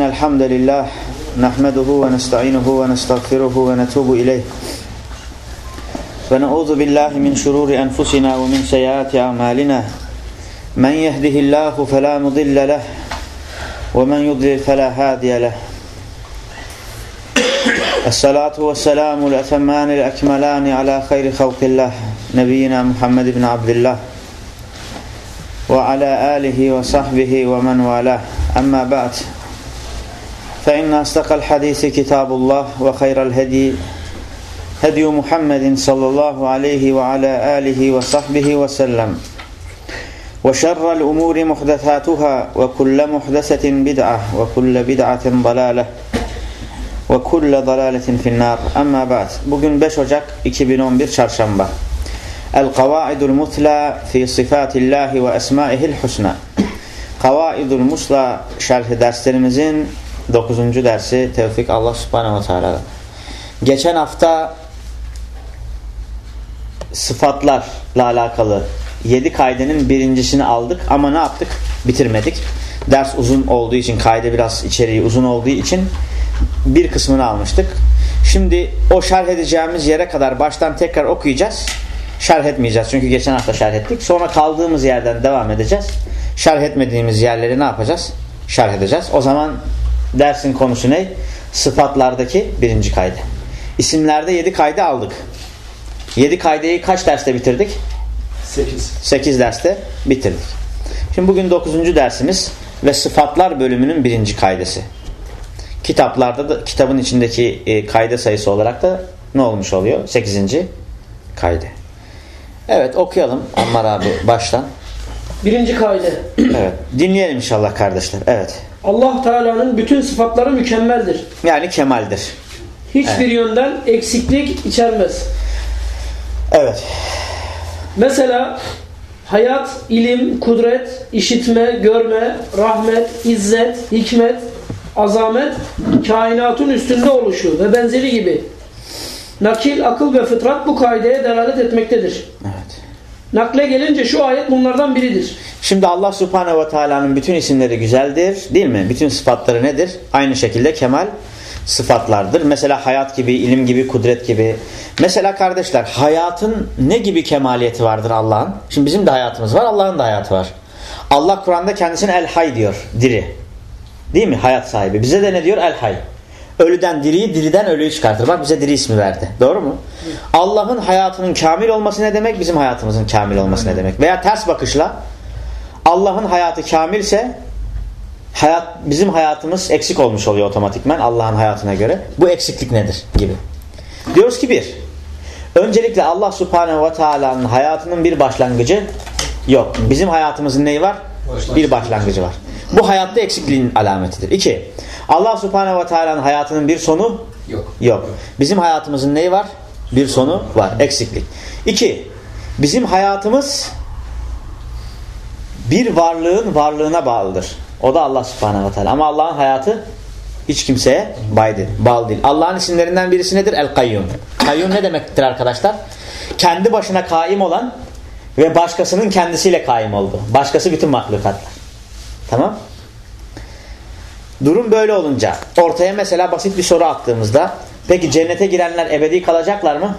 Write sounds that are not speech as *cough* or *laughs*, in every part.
إن الحمد لله نحمده ونستعينه ونستغفره ونتوب إليه. ونعوذ بالله من شرور أنفسنا ومن سيئات أعمالنا. من يهده الله فلا مضل له ومن يضلل فلا هادي له. الصلاة والسلام الأتمان الأكملان على خير خلق الله نبينا محمد بن عبد الله. وعلى آله وصحبه ومن والاه. أما بعد فإن أصدق الحديث كتاب الله وخير الهدي هدي محمد صلى الله عليه وعلى آله وصحبه وسلم وشر الأمور محدثاتها وكل محدثة بدعة وكل بدعة ضلالة وكل ضلالة في النار أما بعد bugün 5 Ocak 2011 Çarşamba El-Kavaidul Mutla fi Sifatillahi ve Esmaihil Husna Kavaidul Musla şerhi derslerimizin 9. dersi Tevfik Allah Subhanahu Teala. Geçen hafta sıfatlarla alakalı 7 kaydenin birincisini aldık ama ne yaptık? Bitirmedik. Ders uzun olduğu için, kaydı biraz içeriği uzun olduğu için bir kısmını almıştık. Şimdi o şerh edeceğimiz yere kadar baştan tekrar okuyacağız. Şerh etmeyeceğiz çünkü geçen hafta şerh ettik. Sonra kaldığımız yerden devam edeceğiz. Şerh etmediğimiz yerleri ne yapacağız? Şerh edeceğiz. O zaman dersin konusu ne? Sıfatlardaki birinci kaydı. İsimlerde yedi kaydı aldık. Yedi kaydeyi kaç derste bitirdik? Sekiz. Sekiz derste bitirdik. Şimdi bugün dokuzuncu dersimiz ve sıfatlar bölümünün birinci kaydesi. Kitaplarda da kitabın içindeki e, kayda sayısı olarak da ne olmuş oluyor? Sekizinci kaydı. Evet okuyalım Ammar abi baştan. Birinci kaide. Evet dinleyelim inşallah kardeşler. Evet. Allah Teala'nın bütün sıfatları mükemmeldir. Yani kemaldir. Hiçbir Evet. yönden eksiklik içermez. Evet. Mesela hayat, ilim, kudret, işitme, görme, rahmet, izzet, hikmet, azamet, kainatın üstünde oluşu ve benzeri gibi. Nakil, akıl ve fıtrat bu kaideye delalet etmektedir. Evet. Nakle gelince şu ayet bunlardan biridir. Şimdi Allah Subhanahu ve Teala'nın bütün isimleri güzeldir değil mi? Bütün sıfatları nedir? Aynı şekilde kemal sıfatlardır. Mesela hayat gibi, ilim gibi, kudret gibi. Mesela kardeşler hayatın ne gibi kemaliyeti vardır Allah'ın? Şimdi bizim de hayatımız var, Allah'ın da hayatı var. Allah Kur'an'da kendisine El Hay diyor, diri. Değil mi? Hayat sahibi. Bize de ne diyor? El Hay. Ölüden diriyi, diriden ölüyü çıkartır. Bak bize diri ismi verdi. Doğru mu? Allah'ın hayatının kamil olması ne demek? Bizim hayatımızın kamil olması ne demek? Veya ters bakışla Allah'ın hayatı kamilse hayat bizim hayatımız eksik olmuş oluyor otomatikman Allah'ın hayatına göre. Bu eksiklik nedir gibi. Diyoruz ki bir. Öncelikle Allah Subhanahu ve Teala'nın hayatının bir başlangıcı yok. Bizim hayatımızın neyi var? Bir başlangıcı var. Bu hayatta eksikliğin alametidir. İki. Allah Subhanahu ve Teala'nın hayatının bir sonu Yok. Yok. Bizim hayatımızın neyi var? Bir sonu var. Eksiklik. İki. Bizim hayatımız bir varlığın varlığına bağlıdır. O da Allah subhanehu ve teala. Ama Allah'ın hayatı hiç kimseye bay değil, bağlı değil. Allah'ın isimlerinden birisi nedir? El-Kayyum. Kayyum ne demektir arkadaşlar? Kendi başına kaim olan ve başkasının kendisiyle kaim oldu. Başkası bütün mahlukatlar. Tamam? Durum böyle olunca ortaya mesela basit bir soru attığımızda peki cennete girenler ebedi kalacaklar mı?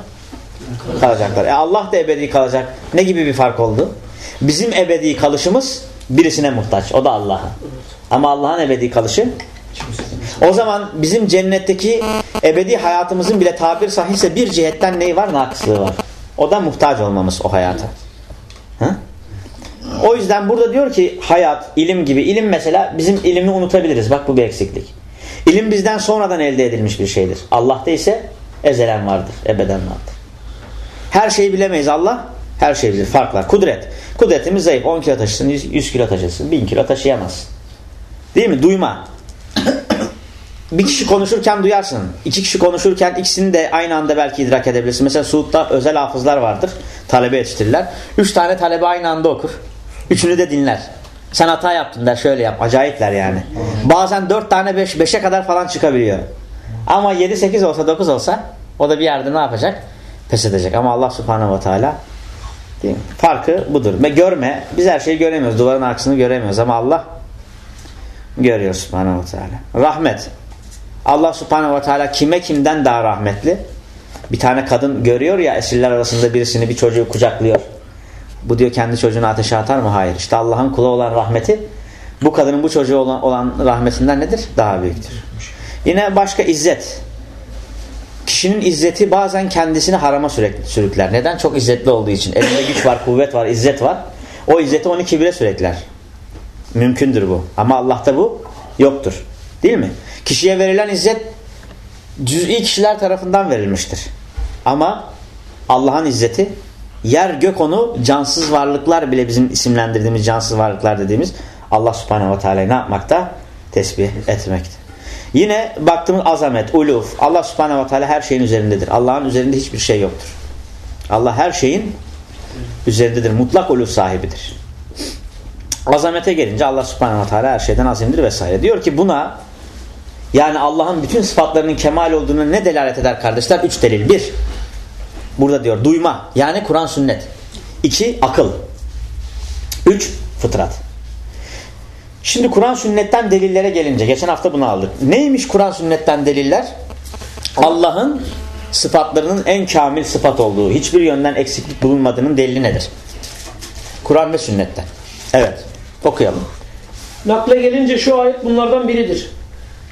Kalacaklar. E Allah da ebedi kalacak. Ne gibi bir fark oldu? Bizim ebedi kalışımız birisine muhtaç. O da Allah'a. Ama Allah'ın ebedi kalışı o zaman bizim cennetteki ebedi hayatımızın bile tabir sahihse bir cihetten neyi var? Nakıslığı var. O da muhtaç olmamız o hayata. Ha? O yüzden burada diyor ki hayat, ilim gibi. ilim mesela bizim ilimi unutabiliriz. Bak bu bir eksiklik. İlim bizden sonradan elde edilmiş bir şeydir. Allah'ta ise ezelen vardır, ebeden vardır. Her şeyi bilemeyiz Allah. Her şeyi bilir. Fark var. Kudret. Kudretimiz zayıf. 10 kilo taşısın, 100, 100 kilo taşısın, 1000 kilo taşıyamaz. Değil mi? Duyma. *coughs* Bir kişi konuşurken duyarsın. İki kişi konuşurken ikisini de aynı anda belki idrak edebilirsin. Mesela Suud'da özel hafızlar vardır. Talebe yetiştirirler. Üç tane talebe aynı anda okur. Üçünü de dinler. Sen hata yaptın der şöyle yap. Acayipler yani. Bazen dört tane beş, beşe kadar falan çıkabiliyor. Ama yedi sekiz olsa dokuz olsa o da bir yerde ne yapacak? Pes edecek. Ama Allah subhanehu ve teala değil mi? farkı budur. Ve görme. Biz her şeyi göremiyoruz. Duvarın arkasını göremiyoruz. Ama Allah görüyor subhanahu ve teala. Rahmet. Allah subhanahu ve teala kime kimden daha rahmetli? Bir tane kadın görüyor ya esirler arasında birisini bir çocuğu kucaklıyor. Bu diyor kendi çocuğunu ateşe atar mı? Hayır. İşte Allah'ın kula olan rahmeti bu kadının bu çocuğu olan, olan rahmetinden nedir? Daha büyüktür. Yine başka izzet. Kişinin izzeti bazen kendisini harama sürekli sürükler. Neden? Çok izzetli olduğu için. Elinde güç var, kuvvet var, izzet var. O izzeti onu kibire sürekler. Mümkündür bu. Ama Allah'ta bu yoktur. Değil mi? Kişiye verilen izzet cüz'i kişiler tarafından verilmiştir. Ama Allah'ın izzeti yer gök onu cansız varlıklar bile bizim isimlendirdiğimiz cansız varlıklar dediğimiz Allah subhanehu ve teala'yı ne yapmakta? Tesbih etmekte. Yine baktığımız azamet, uluf. Allah subhanehu ve teala her şeyin üzerindedir. Allah'ın üzerinde hiçbir şey yoktur. Allah her şeyin üzerindedir. Mutlak uluf sahibidir. Azamete gelince Allah subhanehu ve teala her şeyden azimdir vesaire. Diyor ki buna yani Allah'ın bütün sıfatlarının kemal olduğunu ne delalet eder kardeşler? Üç delil. Bir, burada diyor duyma. Yani Kur'an sünnet. İki, akıl. Üç, fıtrat. Şimdi Kur'an sünnetten delillere gelince, geçen hafta bunu aldık. Neymiş Kur'an sünnetten deliller? Allah'ın sıfatlarının en kamil sıfat olduğu, hiçbir yönden eksiklik bulunmadığının delili nedir? Kur'an ve sünnetten. Evet, okuyalım. Nakle gelince şu ayet bunlardan biridir.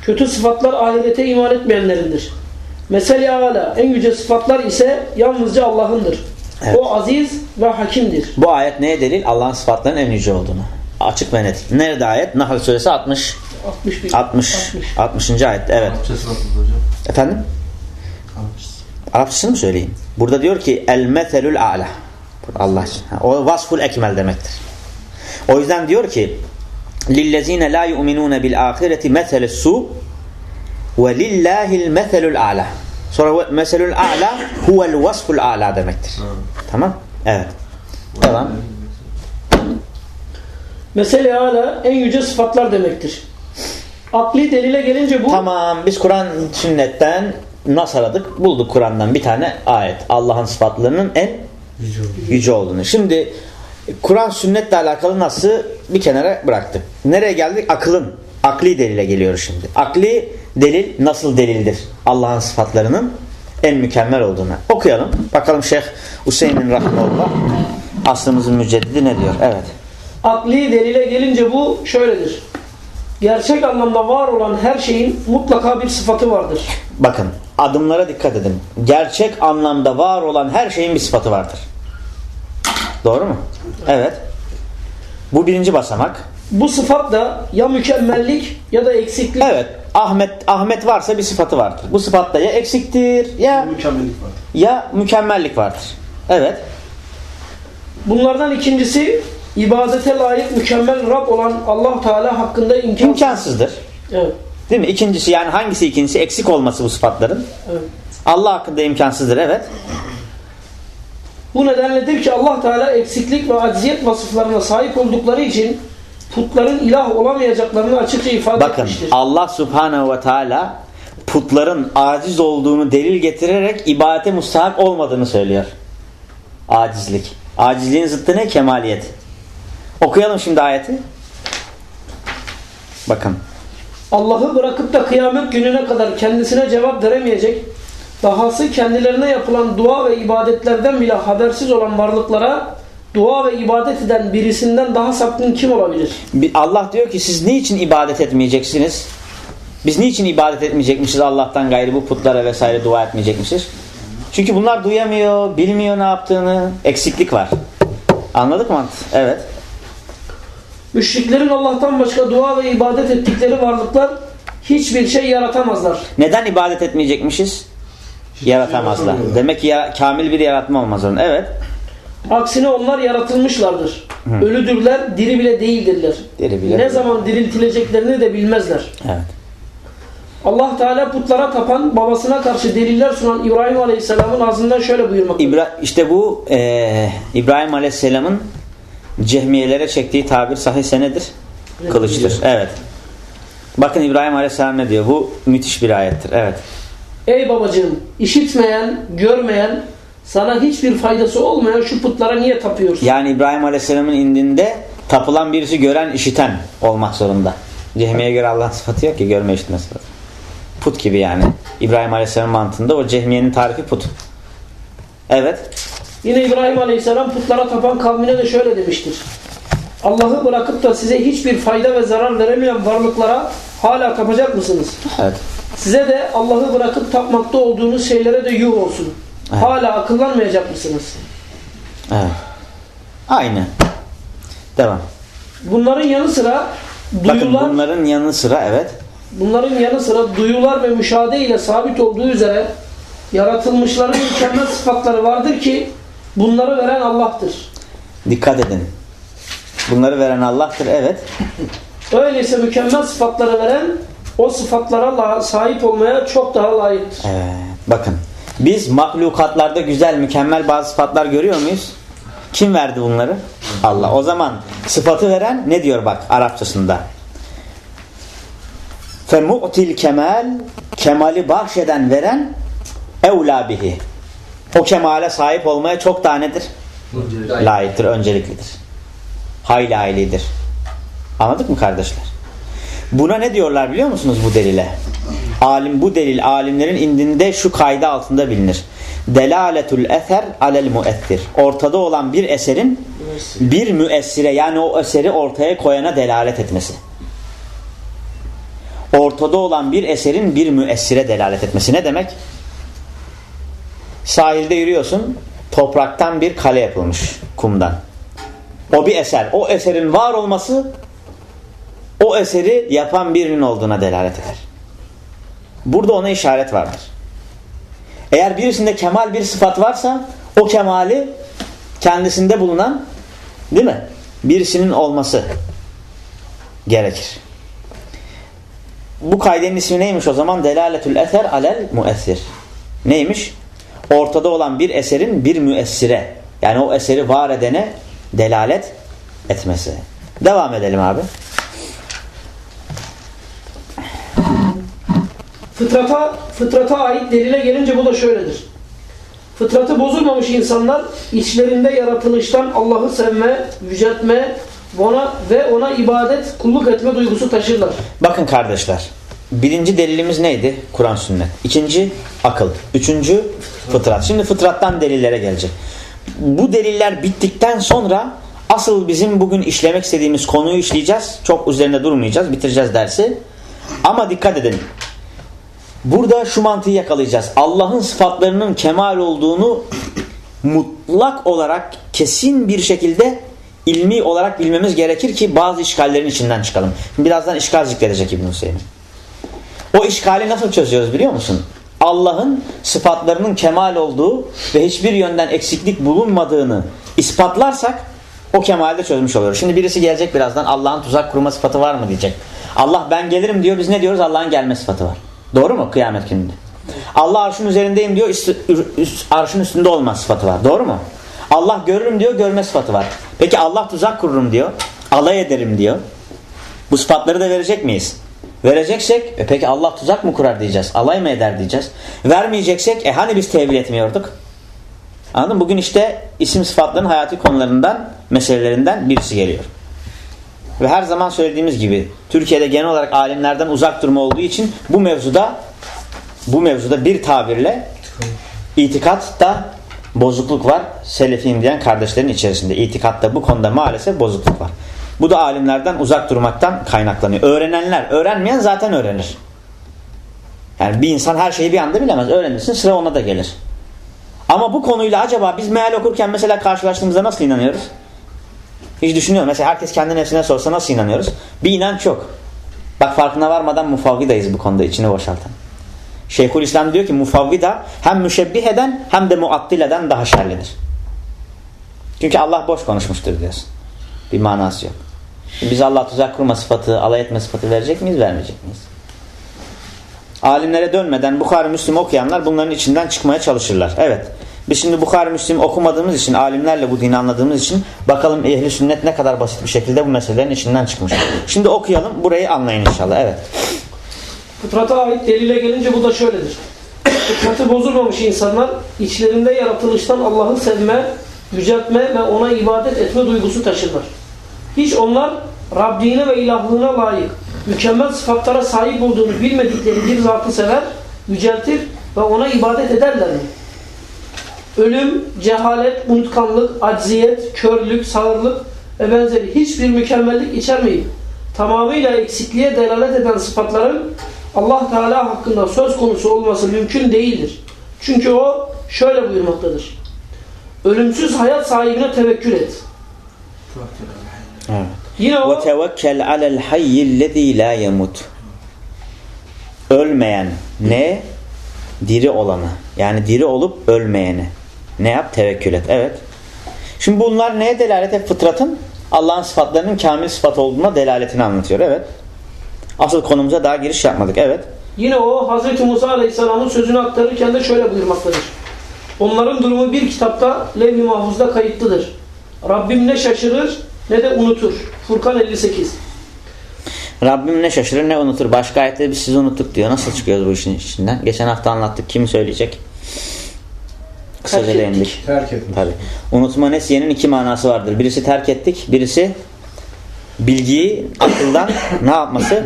Kötü sıfatlar ahirete iman etmeyenlerindir. Mesele ala en yüce sıfatlar ise yalnızca Allah'ındır. Evet. O aziz ve hakimdir. Bu ayet neye delil? Allah'ın sıfatlarının en yüce olduğunu. Açık ve net. Nerede ayet? Nahl suresi 60. 61. 60. 60. ayet. Evet. Arapçası nasıl hocam? Efendim? Arapçası. Arapçasını mı söyleyeyim? Burada diyor ki el meselül a'la. Allah için. O vasful ekmel demektir. O yüzden diyor ki lillezine la yu'minune bil ahireti meselus su ve lillahil meselül a'la. Sonra meselül a'la huvel vasful a'la demektir. Tamam? Evet. Devam. Mesele ala en yüce sıfatlar demektir. Akli delile gelince bu Tamam biz Kur'an sünnetten nasıl aradık? Bulduk Kur'an'dan bir tane ayet. Allah'ın sıfatlarının en yüce olduğunu. Şimdi Kur'an sünnetle alakalı nasıl bir kenara bıraktık. Nereye geldik? Akılın. Akli delile geliyoruz şimdi. Akli delil nasıl delildir? Allah'ın sıfatlarının en mükemmel olduğuna. Okuyalım. Bakalım Şeyh Hüseyin'in Rahimullah aslımızın müceddidi ne diyor? Evet. akli delile gelince bu şöyledir. Gerçek anlamda var olan her şeyin mutlaka bir sıfatı vardır. Bakın adımlara dikkat edin. Gerçek anlamda var olan her şeyin bir sıfatı vardır. Doğru mu? Evet. Bu birinci basamak. Bu sıfat da ya mükemmellik ya da eksiklik. Evet. Ahmet Ahmet varsa bir sıfatı vardır. Bu sıfatta ya eksiktir ya Mükemmellik var. ya mükemmellik vardır. Evet. Bunlardan ikincisi ibadete layık mükemmel Rab olan Allah Teala hakkında imkan. İmkansızdır. Evet. Değil mi? İkincisi yani hangisi ikincisi? Eksik olması bu sıfatların. evet. Allah hakkında imkansızdır. Evet. Bu nedenledir ki Allah Teala eksiklik ve acziyet vasıflarına sahip oldukları için putların ilah olamayacaklarını açıkça ifade Bakın etmiştir. Allah Subhanahu ve Teala putların aciz olduğunu delil getirerek ibadete mustahak olmadığını söylüyor. Acizlik. Acizliğin zıttı ne? Kemaliyet. Okuyalım şimdi ayeti. Bakın. Allah'ı bırakıp da kıyamet gününe kadar kendisine cevap veremeyecek, dahası kendilerine yapılan dua ve ibadetlerden bile habersiz olan varlıklara dua ve ibadet eden birisinden daha sapkın kim olabilir? Allah diyor ki siz niçin ibadet etmeyeceksiniz? Biz niçin ibadet etmeyecekmişiz Allah'tan gayrı bu putlara vesaire dua etmeyecekmişiz? Çünkü bunlar duyamıyor, bilmiyor ne yaptığını. Eksiklik var. Anladık mı? Evet. Müşriklerin Allah'tan başka dua ve ibadet ettikleri varlıklar hiçbir şey yaratamazlar. Neden ibadet etmeyecekmişiz? Yaratamazlar. yaratamıyorlar. Demek ki ya, kamil bir yaratma olmaz onun. Evet. Aksine onlar yaratılmışlardır. Ölüdürler, diri bile değildirler. Diri bile ne değil. zaman diriltileceklerini de bilmezler. Evet. Allah Teala putlara tapan, babasına karşı deliller sunan İbrahim Aleyhisselam'ın ağzından şöyle buyurmaktadır. İbra işte bu eee, İbrahim Aleyhisselam'ın cehmiyelere çektiği tabir sahih senedir. Kılıçtır. Evet. Bakın İbrahim Aleyhisselam ne diyor? Bu müthiş bir ayettir. Evet. Ey babacığım, işitmeyen, görmeyen, sana hiçbir faydası olmayan şu putlara niye tapıyorsun? Yani İbrahim Aleyhisselam'ın indinde tapılan birisi gören, işiten olmak zorunda. Cehmiye göre Allah'ın sıfatı yok ki görme işitme sıfatı. Put gibi yani. İbrahim Aleyhisselam mantığında o cehmiyenin tarifi put. Evet. Yine İbrahim Aleyhisselam putlara tapan kavmine de şöyle demiştir. Allah'ı bırakıp da size hiçbir fayda ve zarar veremeyen varlıklara hala tapacak mısınız? Evet. Size de Allah'ı bırakıp tapmakta olduğunuz şeylere de yuh olsun. Evet. Hala akıllanmayacak mısınız? Evet. Aynı. Devam. Bunların yanı sıra Bakın duyular, bunların yanı sıra evet. bunların yanı sıra duyular ve müşahede ile sabit olduğu üzere yaratılmışların mükemmel sıfatları vardır ki bunları veren Allah'tır. Dikkat edin. Bunları veren Allah'tır evet. Öyleyse mükemmel sıfatları veren o sıfatlara la- sahip olmaya çok daha layıktır. Evet. Bakın. Biz mahlukatlarda güzel, mükemmel bazı sıfatlar görüyor muyuz? Kim verdi bunları? Allah. O zaman sıfatı veren ne diyor bak Arapçasında? Femu'til kemal kemali bahşeden veren evla bihi. O kemale sahip olmaya çok daha nedir? Layıktır, önceliklidir. Hayli haylidir. Anladık mı kardeşler? Buna ne diyorlar biliyor musunuz bu delile? Alim bu delil alimlerin indinde şu kayda altında bilinir. Delaletul eser alel müettir. Ortada olan bir eserin bir müessire yani o eseri ortaya koyana delalet etmesi. Ortada olan bir eserin bir müessire delalet etmesi. Ne demek? Sahilde yürüyorsun. Topraktan bir kale yapılmış kumdan. O bir eser. O eserin var olması o eseri yapan birinin olduğuna delalet eder. Burada ona işaret vardır. Eğer birisinde kemal bir sıfat varsa o kemali kendisinde bulunan değil mi? Birisinin olması gerekir. Bu kaidenin ismi neymiş o zaman? Delaletül eser alel müessir. Neymiş? Ortada olan bir eserin bir müessire yani o eseri var edene delalet etmesi. Devam edelim abi. Fıtrata, fıtrata ait delile gelince bu da şöyledir. Fıtratı bozulmamış insanlar içlerinde yaratılıştan Allah'ı sevme, yüceltme ona, ve ona ibadet, kulluk etme duygusu taşırlar. Bakın kardeşler. Birinci delilimiz neydi? Kur'an sünnet. İkinci akıl. Üçüncü fıtrat. Şimdi fıtrattan delillere gelecek. Bu deliller bittikten sonra asıl bizim bugün işlemek istediğimiz konuyu işleyeceğiz. Çok üzerinde durmayacağız. Bitireceğiz dersi. Ama dikkat edin. Burada şu mantığı yakalayacağız. Allah'ın sıfatlarının kemal olduğunu mutlak olarak kesin bir şekilde ilmi olarak bilmemiz gerekir ki bazı işgallerin içinden çıkalım. Birazdan işgal zikredecek İbn Hüseyin. O işgali nasıl çözüyoruz biliyor musun? Allah'ın sıfatlarının kemal olduğu ve hiçbir yönden eksiklik bulunmadığını ispatlarsak o kemalde çözmüş oluyoruz. Şimdi birisi gelecek birazdan Allah'ın tuzak kurma sıfatı var mı diyecek. Allah ben gelirim diyor biz ne diyoruz? Allah'ın gelme sıfatı var. Doğru mu? Kıyamet gününde. Allah arşın üzerindeyim diyor arşın üstünde olma sıfatı var. Doğru mu? Allah görürüm diyor görme sıfatı var. Peki Allah tuzak kururum diyor. Alay ederim diyor. Bu sıfatları da verecek miyiz? Vereceksek e peki Allah tuzak mı kurar diyeceğiz. Alay mı eder diyeceğiz. Vermeyeceksek e hani biz tevil etmiyorduk? Anladın mı? Bugün işte isim sıfatların hayati konularından meselelerinden birisi geliyor. Ve her zaman söylediğimiz gibi Türkiye'de genel olarak alimlerden uzak durma olduğu için bu mevzuda bu mevzuda bir tabirle itikatta bozukluk var. Selefiyim diyen kardeşlerin içerisinde. itikatta bu konuda maalesef bozukluk var. Bu da alimlerden uzak durmaktan kaynaklanıyor. Öğrenenler, öğrenmeyen zaten öğrenir. Yani bir insan her şeyi bir anda bilemez. Öğrenirsin sıra ona da gelir. Ama bu konuyla acaba biz meal okurken mesela karşılaştığımızda nasıl inanıyoruz? Hiç düşünüyorum. Mesela herkes kendi nefsine sorsa nasıl inanıyoruz? Bir inanç yok. Bak farkına varmadan mufavvidayız bu konuda içini boşaltan. Şeyhül İslam diyor ki mufavvida hem müşebbih eden hem de muattil eden daha şerlidir. Çünkü Allah boş konuşmuştur diyorsun. Bir manası yok. Biz Allah tuzak kurma sıfatı, alay etme sıfatı verecek miyiz, vermeyecek miyiz? Alimlere dönmeden Bukhari Müslim okuyanlar bunların içinden çıkmaya çalışırlar. Evet. Biz şimdi Bukhari Müslim okumadığımız için, alimlerle bu dini anladığımız için bakalım ehli sünnet ne kadar basit bir şekilde bu meselelerin içinden çıkmış. Şimdi okuyalım, burayı anlayın inşallah. Evet. Fıtrata ait delile gelince bu da şöyledir. Fıtratı bozulmamış insanlar içlerinde yaratılıştan Allah'ı sevme, yüceltme ve ona ibadet etme duygusu taşırlar. Hiç onlar Rabbine ve ilahlığına layık, mükemmel sıfatlara sahip olduğunu bilmedikleri bir zatı sever, yüceltir ve ona ibadet ederler mi? Ölüm, cehalet, unutkanlık, acziyet, körlük, sağırlık ve benzeri hiçbir mükemmellik içermeyip tamamıyla eksikliğe delalet eden sıfatların Allah Teala hakkında söz konusu olması mümkün değildir. Çünkü o şöyle buyurmaktadır. Ölümsüz hayat sahibine tevekkül et. Evet. Yine o وَتَوَكَّلْ عَلَى الْحَيِّ الَّذ۪ي لَا يَمُتُ Ölmeyen ne? Diri olanı. Yani diri olup ölmeyeni. Ne yap? Tevekkül et. Evet. Şimdi bunlar neye delalet? Hep fıtratın Allah'ın sıfatlarının kamil sıfat olduğuna delaletini anlatıyor. Evet. Asıl konumuza daha giriş yapmadık. Evet. Yine o Hz. Musa Aleyhisselam'ın sözünü aktarırken de şöyle buyurmaktadır. Onların durumu bir kitapta levh-i mahfuzda kayıtlıdır. Rabbim ne şaşırır ne de unutur. Furkan 58. Rabbim ne şaşırır ne unutur. Başka ayette biz sizi unuttuk diyor. Nasıl çıkıyoruz bu işin içinden? Geçen hafta anlattık. Kim söyleyecek? Kısaca Terk ettik. değindik. Terk etmiş. Tabi. Unutma nesiyenin iki manası vardır. Birisi terk ettik. Birisi bilgiyi akıldan *coughs* ne yapması?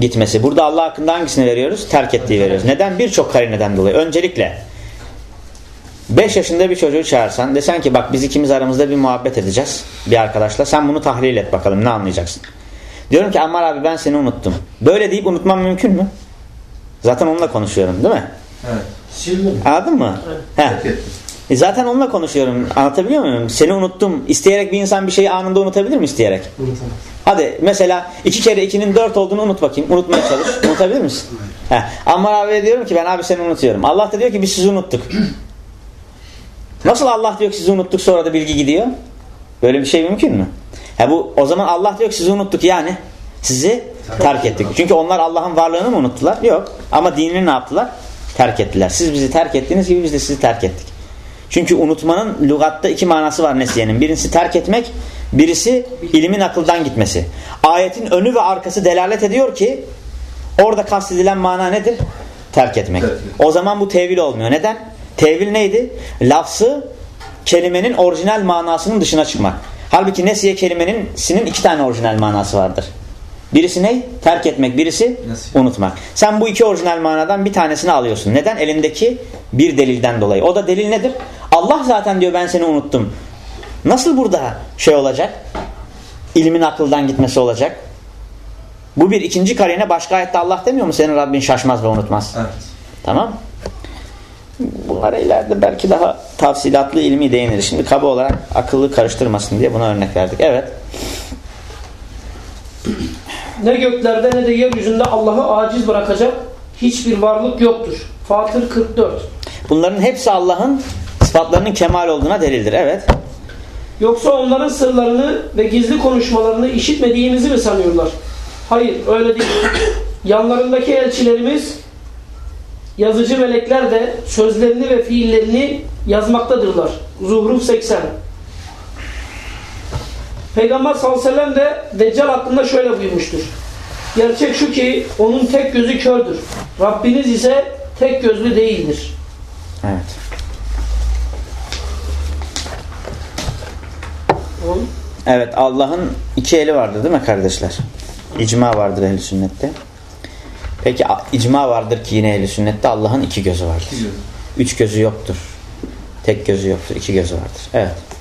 Gitmesi. Burada Allah hakkında hangisini veriyoruz? Terk ettiği veriyoruz. Neden? Birçok karineden dolayı. Öncelikle 5 yaşında bir çocuğu çağırsan desen ki bak biz ikimiz aramızda bir muhabbet edeceğiz bir arkadaşla. Sen bunu tahlil et bakalım ne anlayacaksın. Diyorum ki Ammar abi ben seni unuttum. Böyle deyip unutmam mümkün mü? Zaten onunla konuşuyorum değil mi? Evet. Sildim. Anladın mı? He. Terk etmiş. E zaten onunla konuşuyorum. Anlatabiliyor muyum? Seni unuttum. İsteyerek bir insan bir şeyi anında unutabilir mi isteyerek? Unutamaz. Hadi mesela iki kere ikinin dört olduğunu unut bakayım. Unutmaya çalış. *laughs* Unutabilir misin? He. Ammar abiye diyorum ki ben abi seni unutuyorum. Allah da diyor ki biz sizi unuttuk. *clears throat* Nasıl Allah diyor ki sizi unuttuk sonra da bilgi gidiyor? Böyle bir şey mümkün mü? He bu o zaman Allah diyor ki sizi unuttuk yani. Sizi terk ettik. Çünkü onlar Allah'ın varlığını mı unuttular? Yok. Ama dinini ne yaptılar? Terk ettiler. Siz bizi terk ettiğiniz gibi biz de sizi terk ettik. Çünkü unutmanın lügatta iki manası var nesiyenin. Birisi terk etmek, birisi ilimin akıldan gitmesi. Ayetin önü ve arkası delalet ediyor ki orada kastedilen mana nedir? Terk etmek. Terk etmek. O zaman bu tevil olmuyor. Neden? Tevil neydi? Lafzı kelimenin orijinal manasının dışına çıkmak. Halbuki nesiye kelimenin sinin iki tane orijinal manası vardır. Birisi ne? Terk etmek. Birisi Nesiye. unutmak. Sen bu iki orijinal manadan bir tanesini alıyorsun. Neden? Elindeki bir delilden dolayı. O da delil nedir? Allah zaten diyor ben seni unuttum. Nasıl burada şey olacak? İlmin akıldan gitmesi olacak. Bu bir ikinci karine başka ayette Allah demiyor mu? Senin Rabbin şaşmaz ve unutmaz. Evet. Tamam. Bunlara ileride belki daha tafsilatlı ilmi değiniriz. Şimdi kaba olarak akıllı karıştırmasın diye buna örnek verdik. Evet. Ne göklerde ne de yeryüzünde Allah'ı aciz bırakacak hiçbir varlık yoktur. Fatır 44. Bunların hepsi Allah'ın sıfatlarının kemal olduğuna delildir. Evet. Yoksa onların sırlarını ve gizli konuşmalarını işitmediğimizi mi sanıyorlar? Hayır öyle değil. *coughs* Yanlarındaki elçilerimiz yazıcı melekler de sözlerini ve fiillerini yazmaktadırlar. Zuhruf 80 Peygamber sallallahu aleyhi ve sellem de Deccal hakkında şöyle buyurmuştur. Gerçek şu ki onun tek gözü kördür. Rabbiniz ise tek gözlü değildir. Evet. Evet Allah'ın iki eli vardır değil mi kardeşler? İcma vardır ehl sünnette. Peki icma vardır ki yine ehl sünnette Allah'ın iki gözü vardır. Üç gözü yoktur. Tek gözü yoktur. iki gözü vardır. Evet.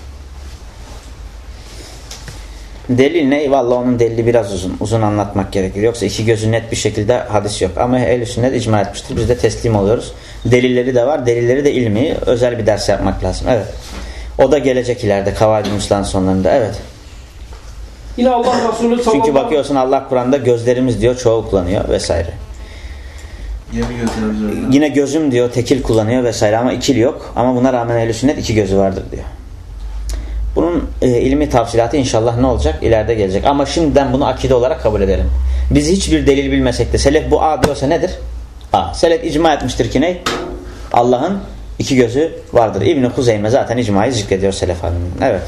Delil ne? Vallahi onun delili biraz uzun. Uzun anlatmak gerekir. Yoksa iki gözü net bir şekilde hadis yok. Ama ehl sünnet icma etmiştir. Biz de teslim oluyoruz. Delilleri de var. Delilleri de ilmi. Özel bir ders yapmak lazım. Evet. O da gelecek ileride. Kavaid-i Muslan sonlarında. Evet. Yine Allah Resulü sallallahu Çünkü bakıyorsun Allah Kur'an'da gözlerimiz diyor çoğu kullanıyor vesaire. Yine gözüm diyor tekil kullanıyor vesaire ama ikili yok. Ama buna rağmen ehl sünnet iki gözü vardır diyor. Bunun e, ilmi tafsilatı inşallah ne olacak? İleride gelecek. Ama şimdiden bunu akide olarak kabul edelim. Biz hiçbir delil bilmesek de selef bu A diyorsa nedir? A. Selef icma etmiştir ki ne? Allah'ın iki gözü vardır. İbn-i Huzeyme zaten icmayı zikrediyor selef aliminin. Evet.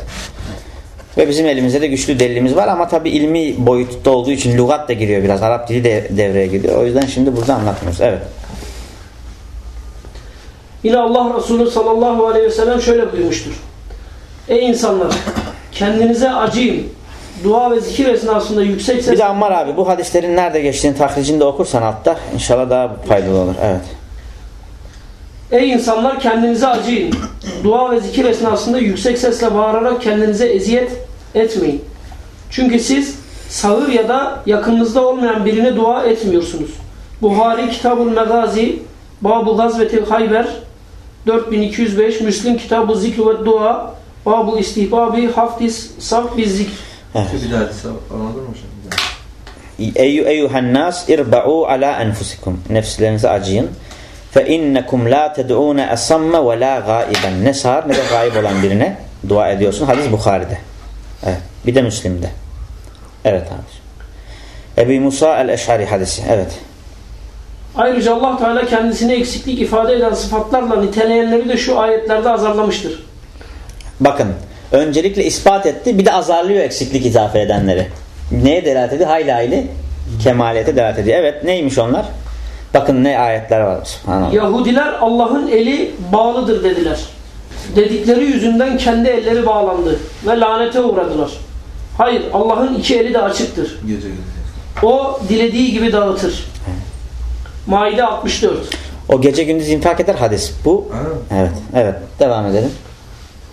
Ve bizim elimizde de güçlü delilimiz var ama tabi ilmi boyutta olduğu için lügat da giriyor biraz. Arap dili de devreye giriyor. O yüzden şimdi burada anlatmıyoruz. Evet. Yine Allah Resulü sallallahu aleyhi ve sellem şöyle buyurmuştur. Ey insanlar! Kendinize acıyın. dua ve zikir esnasında yüksek Bir ses de Ammar abi bu hadislerin nerede geçtiğini tahricini de okursan altta inşallah daha faydalı olur. Evet. Ey insanlar kendinize acıyın. Dua ve zikir esnasında yüksek sesle bağırarak kendinize eziyet etmeyin. Çünkü siz sağır ya da yakınınızda olmayan birine dua etmiyorsunuz. Buhari Kitabul Megazi Babu Gazveti Hayber 4205 Müslim Kitabı Zikr ve Dua Babu İstihbabi Haftiz Saf Biz Zikr Bir daha anladın mı şimdi? Eyyü eyyuhen nas irba'u ala enfusikum. Nefslerinize acıyın. Fe innekum la ted'une esamme ve la gaiben. Ne sağır ne de gaib olan birine dua ediyorsun. Hadis Bukhari'de. Evet. Bir de Müslim'de. Evet abi. Ebu Musa el-Eş'ari hadisi. Evet. Ayrıca Allah Teala kendisine eksiklik ifade eden sıfatlarla niteleyenleri de şu ayetlerde azarlamıştır. Bakın. Öncelikle ispat etti. Bir de azarlıyor eksiklik izafe edenleri. Neye delalet ediyor? Hayli hayli kemaliyete delalet ediyor. Evet. Neymiş onlar? Bakın ne ayetler var. Subhanallah. Yahudiler Allah'ın eli bağlıdır dediler. Dedikleri yüzünden kendi elleri bağlandı ve lanete uğradılar. Hayır Allah'ın iki eli de açıktır. O dilediği gibi dağıtır. Maide 64. O gece gündüz infak eder hadis. Bu? Evet, evet. Devam edelim.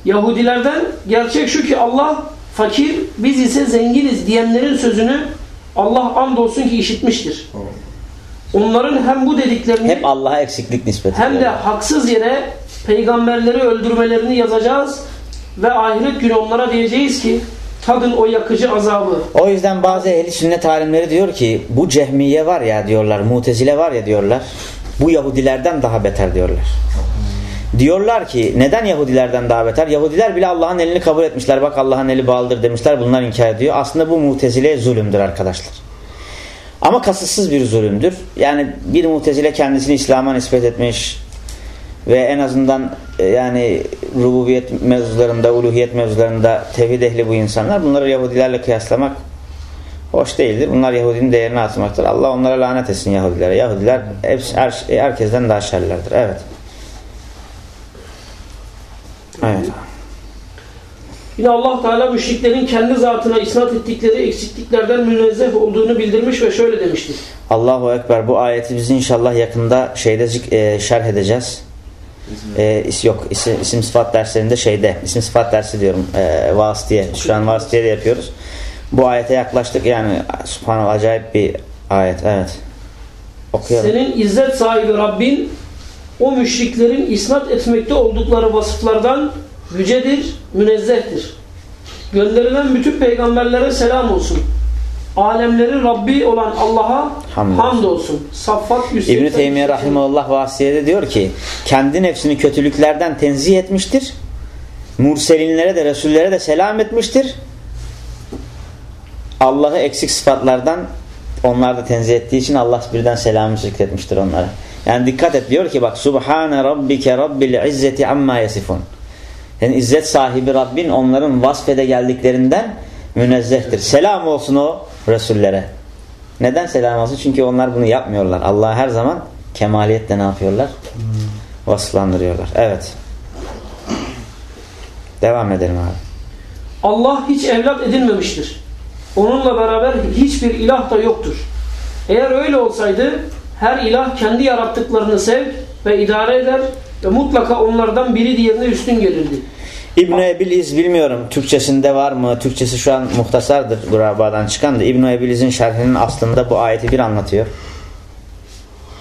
Yahudilerden gerçek şu ki Allah fakir biz ise zenginiz diyenlerin sözünü Allah andolsun ki işitmiştir. Onların hem bu dediklerini Hep Allah'a eksiklik nispeti. hem de haksız yere peygamberleri öldürmelerini yazacağız ve ahiret günü onlara diyeceğiz ki tadın o yakıcı azabı. O yüzden bazı ehli sünnet alimleri diyor ki bu cehmiye var ya diyorlar, mutezile var ya diyorlar. Bu Yahudilerden daha beter diyorlar. Diyorlar ki neden Yahudilerden daha beter? Yahudiler bile Allah'ın elini kabul etmişler. Bak Allah'ın eli bağlıdır demişler. Bunlar inkar ediyor. Aslında bu mutezile zulümdür arkadaşlar. Ama kasıtsız bir zulümdür. Yani bir mutezile kendisini İslam'a nispet etmiş ve en azından e, yani rububiyet mevzularında, uluhiyet mevzularında tevhid ehli bu insanlar. Bunları Yahudilerle kıyaslamak hoş değildir. Bunlar Yahudinin değerini atmaktır. Allah onlara lanet etsin Yahudilere. Yahudiler hepsi, her, herkesten daha şerlerdir. Evet. Evet. Yine Allah Teala müşriklerin kendi zatına isnat ettikleri eksikliklerden münezzeh olduğunu bildirmiş ve şöyle demiştir. Allahu Ekber. Bu ayeti biz inşallah yakında şeyde e, şerh edeceğiz. E, is- yok isim, isim sıfat derslerinde şeyde isim sıfat dersi diyorum e, vasıtiye şu an vasıtiye de yapıyoruz bu ayete yaklaştık yani subhanallah acayip bir ayet evet okuyalım Senin izzet sahibi Rabbin o müşriklerin isnat etmekte oldukları vasıflardan yücedir, münezzehtir. Gönderilen bütün peygamberlere selam olsun. Alemlerin Rabbi olan Allah'a Hamdolsun. hamdolsun. Saffat 180. İbn-i Teymiye Rahimullah vasiyede diyor ki kendi nefsini kötülüklerden tenzih etmiştir murselinlere de Resullere de selam etmiştir Allah'ı eksik sıfatlardan onlar da tenzih ettiği için Allah birden selamı zikretmiştir onlara. Yani dikkat et diyor ki bak Subhane Rabbike Rabbil İzzeti Amma Yasifun. Yani izzet sahibi Rabbin onların vasfede geldiklerinden münezzehtir. Selam olsun o Resullere. Neden selam olsun? Çünkü onlar bunu yapmıyorlar. Allah her zaman kemaliyetle ne yapıyorlar? Vasıflandırıyorlar. Evet. Devam edelim abi. Allah hiç evlat edinmemiştir. Onunla beraber hiçbir ilah da yoktur. Eğer öyle olsaydı her ilah kendi yarattıklarını sev ve idare eder ve mutlaka onlardan biri diğerine üstün gelirdi. İbn-i Ebiliz bilmiyorum Türkçesinde var mı? Türkçesi şu an muhtasardır Guraba'dan çıkan da İbn-i Ebiliz'in şerhinin aslında bu ayeti bir anlatıyor.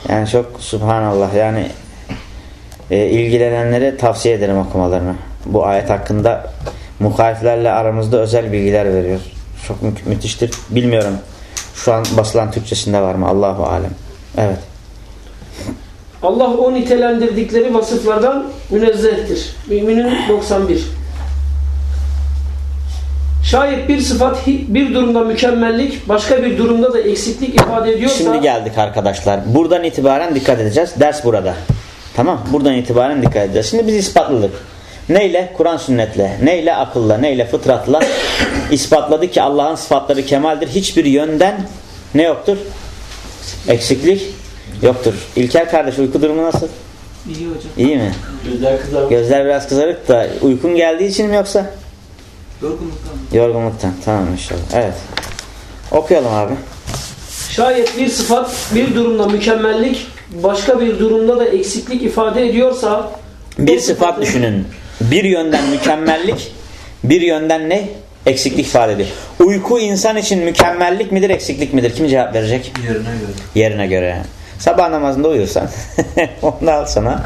Yani çok subhanallah yani e, ilgilenenlere tavsiye ederim okumalarını. Bu ayet hakkında muhaliflerle aramızda özel bilgiler veriyor. Çok mü müthiştir. Bilmiyorum şu an basılan Türkçesinde var mı? Allahu alem. Evet. Allah o nitelendirdikleri vasıflardan münezzehtir. Müminin 91. Şayet bir sıfat bir durumda mükemmellik, başka bir durumda da eksiklik ifade ediyorsa Şimdi geldik arkadaşlar. Buradan itibaren dikkat edeceğiz. Ders burada. Tamam. Buradan itibaren dikkat edeceğiz. Şimdi biz ispatladık. Neyle? Kur'an sünnetle. Neyle? Akılla. Neyle? Fıtratla. ispatladık ki Allah'ın sıfatları kemaldir. Hiçbir yönden ne yoktur? Eksiklik yoktur. İlker kardeş uyku durumu nasıl? İyi hocam. İyi mi? Gözler kızarmış. Gözler biraz kızarık da uykun geldiği için mi yoksa? Yorgunluktan. Yorgunluktan. Tamam inşallah. Evet. Okuyalım abi. Şayet bir sıfat bir durumda mükemmellik başka bir durumda da eksiklik ifade ediyorsa Bir sıfat düşünün. Bir yönden mükemmellik, bir yönden ne? Eksiklik ifade ediyor. Uyku insan için mükemmellik midir, eksiklik midir? Kim cevap verecek? Yerine göre. Yerine göre. Sabah namazında uyursan *laughs* ondan sana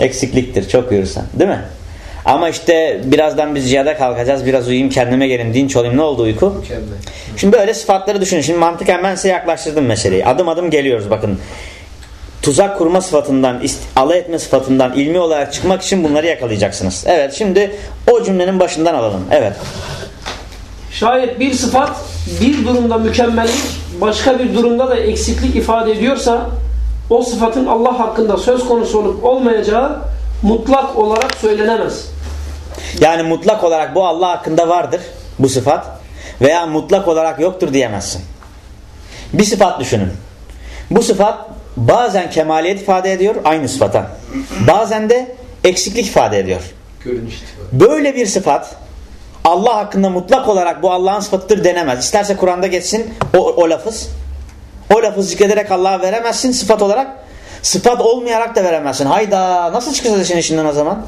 eksikliktir. Çok uyursan. Değil mi? Ama işte birazdan biz cihada kalkacağız. Biraz uyuyayım kendime gelin dinç olayım. Ne oldu uyku? Mükemmel. Şimdi böyle sıfatları düşünün. Şimdi mantıken ben size yaklaştırdım meseleyi. Adım adım geliyoruz bakın. Tuzak kurma sıfatından, alay etme sıfatından ilmi olarak çıkmak için bunları yakalayacaksınız. Evet şimdi o cümlenin başından alalım. Evet. Şayet bir sıfat bir durumda mükemmellik başka bir durumda da eksiklik ifade ediyorsa o sıfatın Allah hakkında söz konusu olup olmayacağı mutlak olarak söylenemez. Yani mutlak olarak bu Allah hakkında vardır bu sıfat veya mutlak olarak yoktur diyemezsin. Bir sıfat düşünün. Bu sıfat bazen kemaliyet ifade ediyor aynı sıfata. Bazen de eksiklik ifade ediyor. Böyle bir sıfat Allah hakkında mutlak olarak bu Allah'ın sıfatıdır denemez. İsterse Kur'an'da geçsin o, o lafız. O lafız zikrederek Allah'a veremezsin sıfat olarak. Sıfat olmayarak da veremezsin. Hayda nasıl çıkacağız işin içinden o zaman?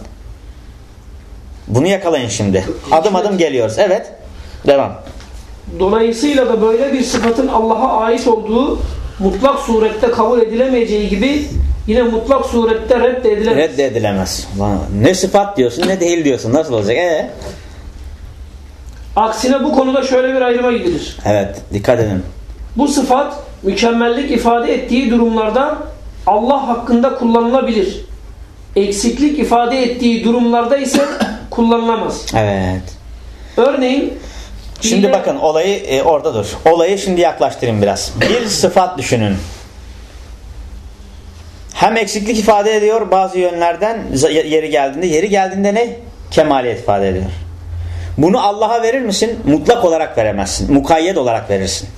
Bunu yakalayın şimdi. Adım adım geliyoruz. Evet. Devam. Dolayısıyla da böyle bir sıfatın Allah'a ait olduğu mutlak surette kabul edilemeyeceği gibi yine mutlak surette reddedilemez. Reddedilemez. Ne sıfat diyorsun ne değil diyorsun. Nasıl olacak? Ee? Aksine bu konuda şöyle bir ayrıma gidilir. Evet. Dikkat edin. Bu sıfat mükemmellik ifade ettiği durumlarda Allah hakkında kullanılabilir. Eksiklik ifade ettiği durumlarda ise *coughs* kullanılamaz. Evet. Örneğin Şimdi hile- bakın olayı e, orada dur. Olayı şimdi yaklaştırayım biraz. Bir sıfat düşünün. Hem eksiklik ifade ediyor bazı yönlerden yeri geldiğinde. Yeri geldiğinde ne? Kemaliyet ifade ediyor. Bunu Allah'a verir misin? Mutlak olarak veremezsin. Mukayyet olarak verirsin.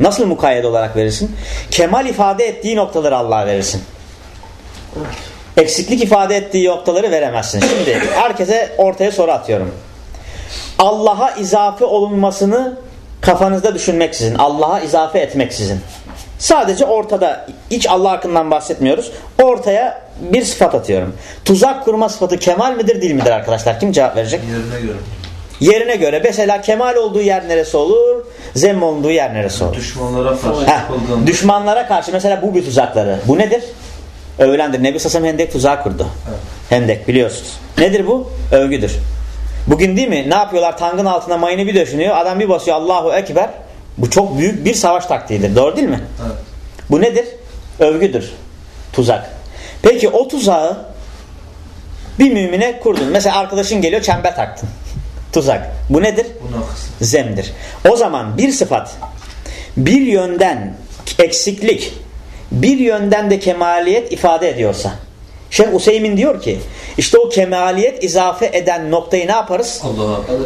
Nasıl mukayyet olarak verirsin? Kemal ifade ettiği noktaları Allah'a verirsin. Eksiklik ifade ettiği noktaları veremezsin. Şimdi herkese ortaya soru atıyorum. Allah'a izafe olunmasını kafanızda düşünmeksizin, Allah'a izafe etmeksizin. Sadece ortada, hiç Allah hakkından bahsetmiyoruz. Ortaya bir sıfat atıyorum. Tuzak kurma sıfatı kemal midir değil midir arkadaşlar? Kim cevap verecek? Yerine göre. Yerine göre mesela kemal olduğu yer neresi olur? Zem olduğu yer neresi olur? Düşmanlara karşı Heh, düşmanlara karşı mesela bu bir tuzakları. Bu nedir? Övülendir. Nebi Sasam Hendek tuzağı kurdu. Evet. Hendek biliyorsunuz. Nedir bu? Övgüdür. Bugün değil mi? Ne yapıyorlar? Tankın altına mayını bir döşünüyor. Adam bir basıyor Allahu Ekber. Bu çok büyük bir savaş taktiğidir. Doğru değil mi? Evet. Bu nedir? Övgüdür. Tuzak. Peki o tuzağı bir mümine kurdun. Mesela arkadaşın geliyor çember taktın. *laughs* Tuzak. Bu nedir? Bu zemdir. O zaman bir sıfat bir yönden eksiklik bir yönden de kemaliyet ifade ediyorsa Şeyh Useymin diyor ki işte o kemaliyet izafe eden noktayı ne yaparız?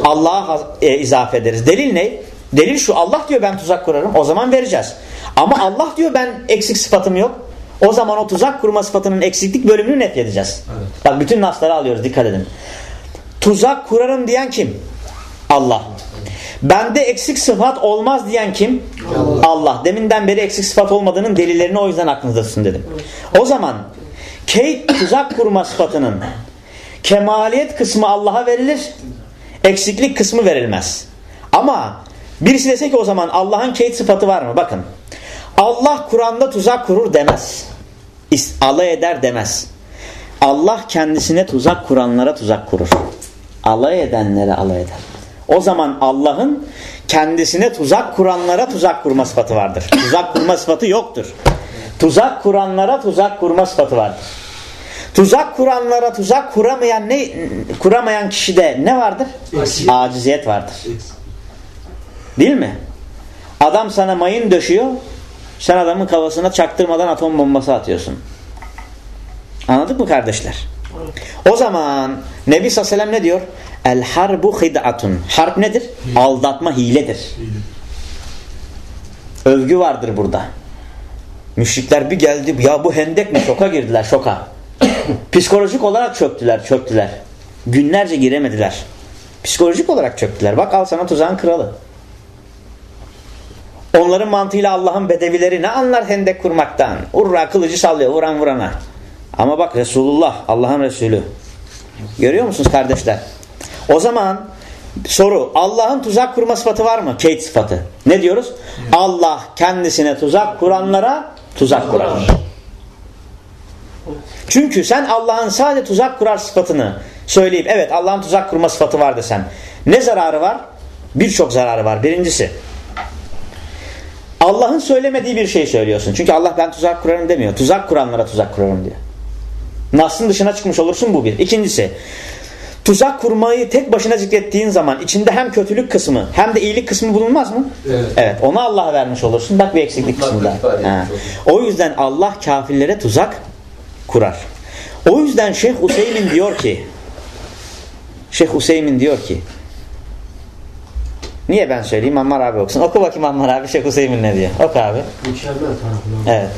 Allah'a. Haz- e, izafe ederiz. Delil ne? Delil şu Allah diyor ben tuzak kurarım o zaman vereceğiz. Ama Allah diyor ben eksik sıfatım yok. O zaman o tuzak kurma sıfatının eksiklik bölümünü net edeceğiz. Evet. Bak bütün nasları alıyoruz dikkat edin. Tuzak kurarım diyen kim? Allah. Bende eksik sıfat olmaz diyen kim? Allah. Deminden beri eksik sıfat olmadığının delillerini o yüzden aklınızda tutun dedim. O zaman keyit tuzak kurma sıfatının kemaliyet kısmı Allah'a verilir. Eksiklik kısmı verilmez. Ama birisi dese ki o zaman Allah'ın keyit sıfatı var mı? Bakın. Allah Kur'an'da tuzak kurur demez. Alay eder demez. Allah kendisine tuzak kuranlara tuzak kurur. Alay edenlere alay eder. O zaman Allah'ın kendisine tuzak kuranlara tuzak kurma sıfatı vardır. *laughs* Tuzak kurma sıfatı yoktur. Tuzak kuranlara tuzak kurma sıfatı vardır. Tuzak kuranlara tuzak kuramayan ne kuramayan kişide ne vardır? Aciziyet vardır. Değil mi? Adam sana mayın döşüyor. Sen adamın kafasına çaktırmadan atom bombası atıyorsun. Anladık mı kardeşler? O zaman Nebi sallallahu aleyhi ve sellem ne diyor? El harbu hid'atun. Harp nedir? Aldatma hiledir. Övgü vardır burada. Müşrikler bir geldi. Ya bu hendek mi? Şoka girdiler şoka. *coughs* Psikolojik olarak çöktüler çöktüler. Günlerce giremediler. Psikolojik olarak çöktüler. Bak al sana tuzağın kralı. Onların mantığıyla Allah'ın bedevileri ne anlar hendek kurmaktan? Urra kılıcı sallıyor vuran vurana. Ama bak Resulullah Allah'ın Resulü. Görüyor musunuz kardeşler? O zaman soru Allah'ın tuzak kurma sıfatı var mı? Keyit sıfatı. Ne diyoruz? Allah kendisine tuzak kuranlara tuzak kurar. Çünkü sen Allah'ın sadece tuzak kurar sıfatını söyleyip evet Allah'ın tuzak kurma sıfatı var desen ne zararı var? Birçok zararı var. Birincisi Allah'ın söylemediği bir şey söylüyorsun. Çünkü Allah ben tuzak kurarım demiyor. Tuzak kuranlara tuzak kurarım diyor. Nas'ın dışına çıkmış olursun bu bir. İkincisi tuzak kurmayı tek başına zikrettiğin zaman içinde hem kötülük kısmı hem de iyilik kısmı bulunmaz mı? Evet. Evet. Onu Allah'a vermiş olursun. Bak bir eksiklik kısmında. O yüzden Allah kafirlere tuzak kurar. O yüzden Şeyh Hüseyin diyor ki Şeyh Hüseyin diyor ki Niye ben söyleyeyim? Ammar abi okusun. Oku bakayım Ammar abi Şeyh Hüseyin ne diyor. Oku abi. Mükemmel tarafından. Evet.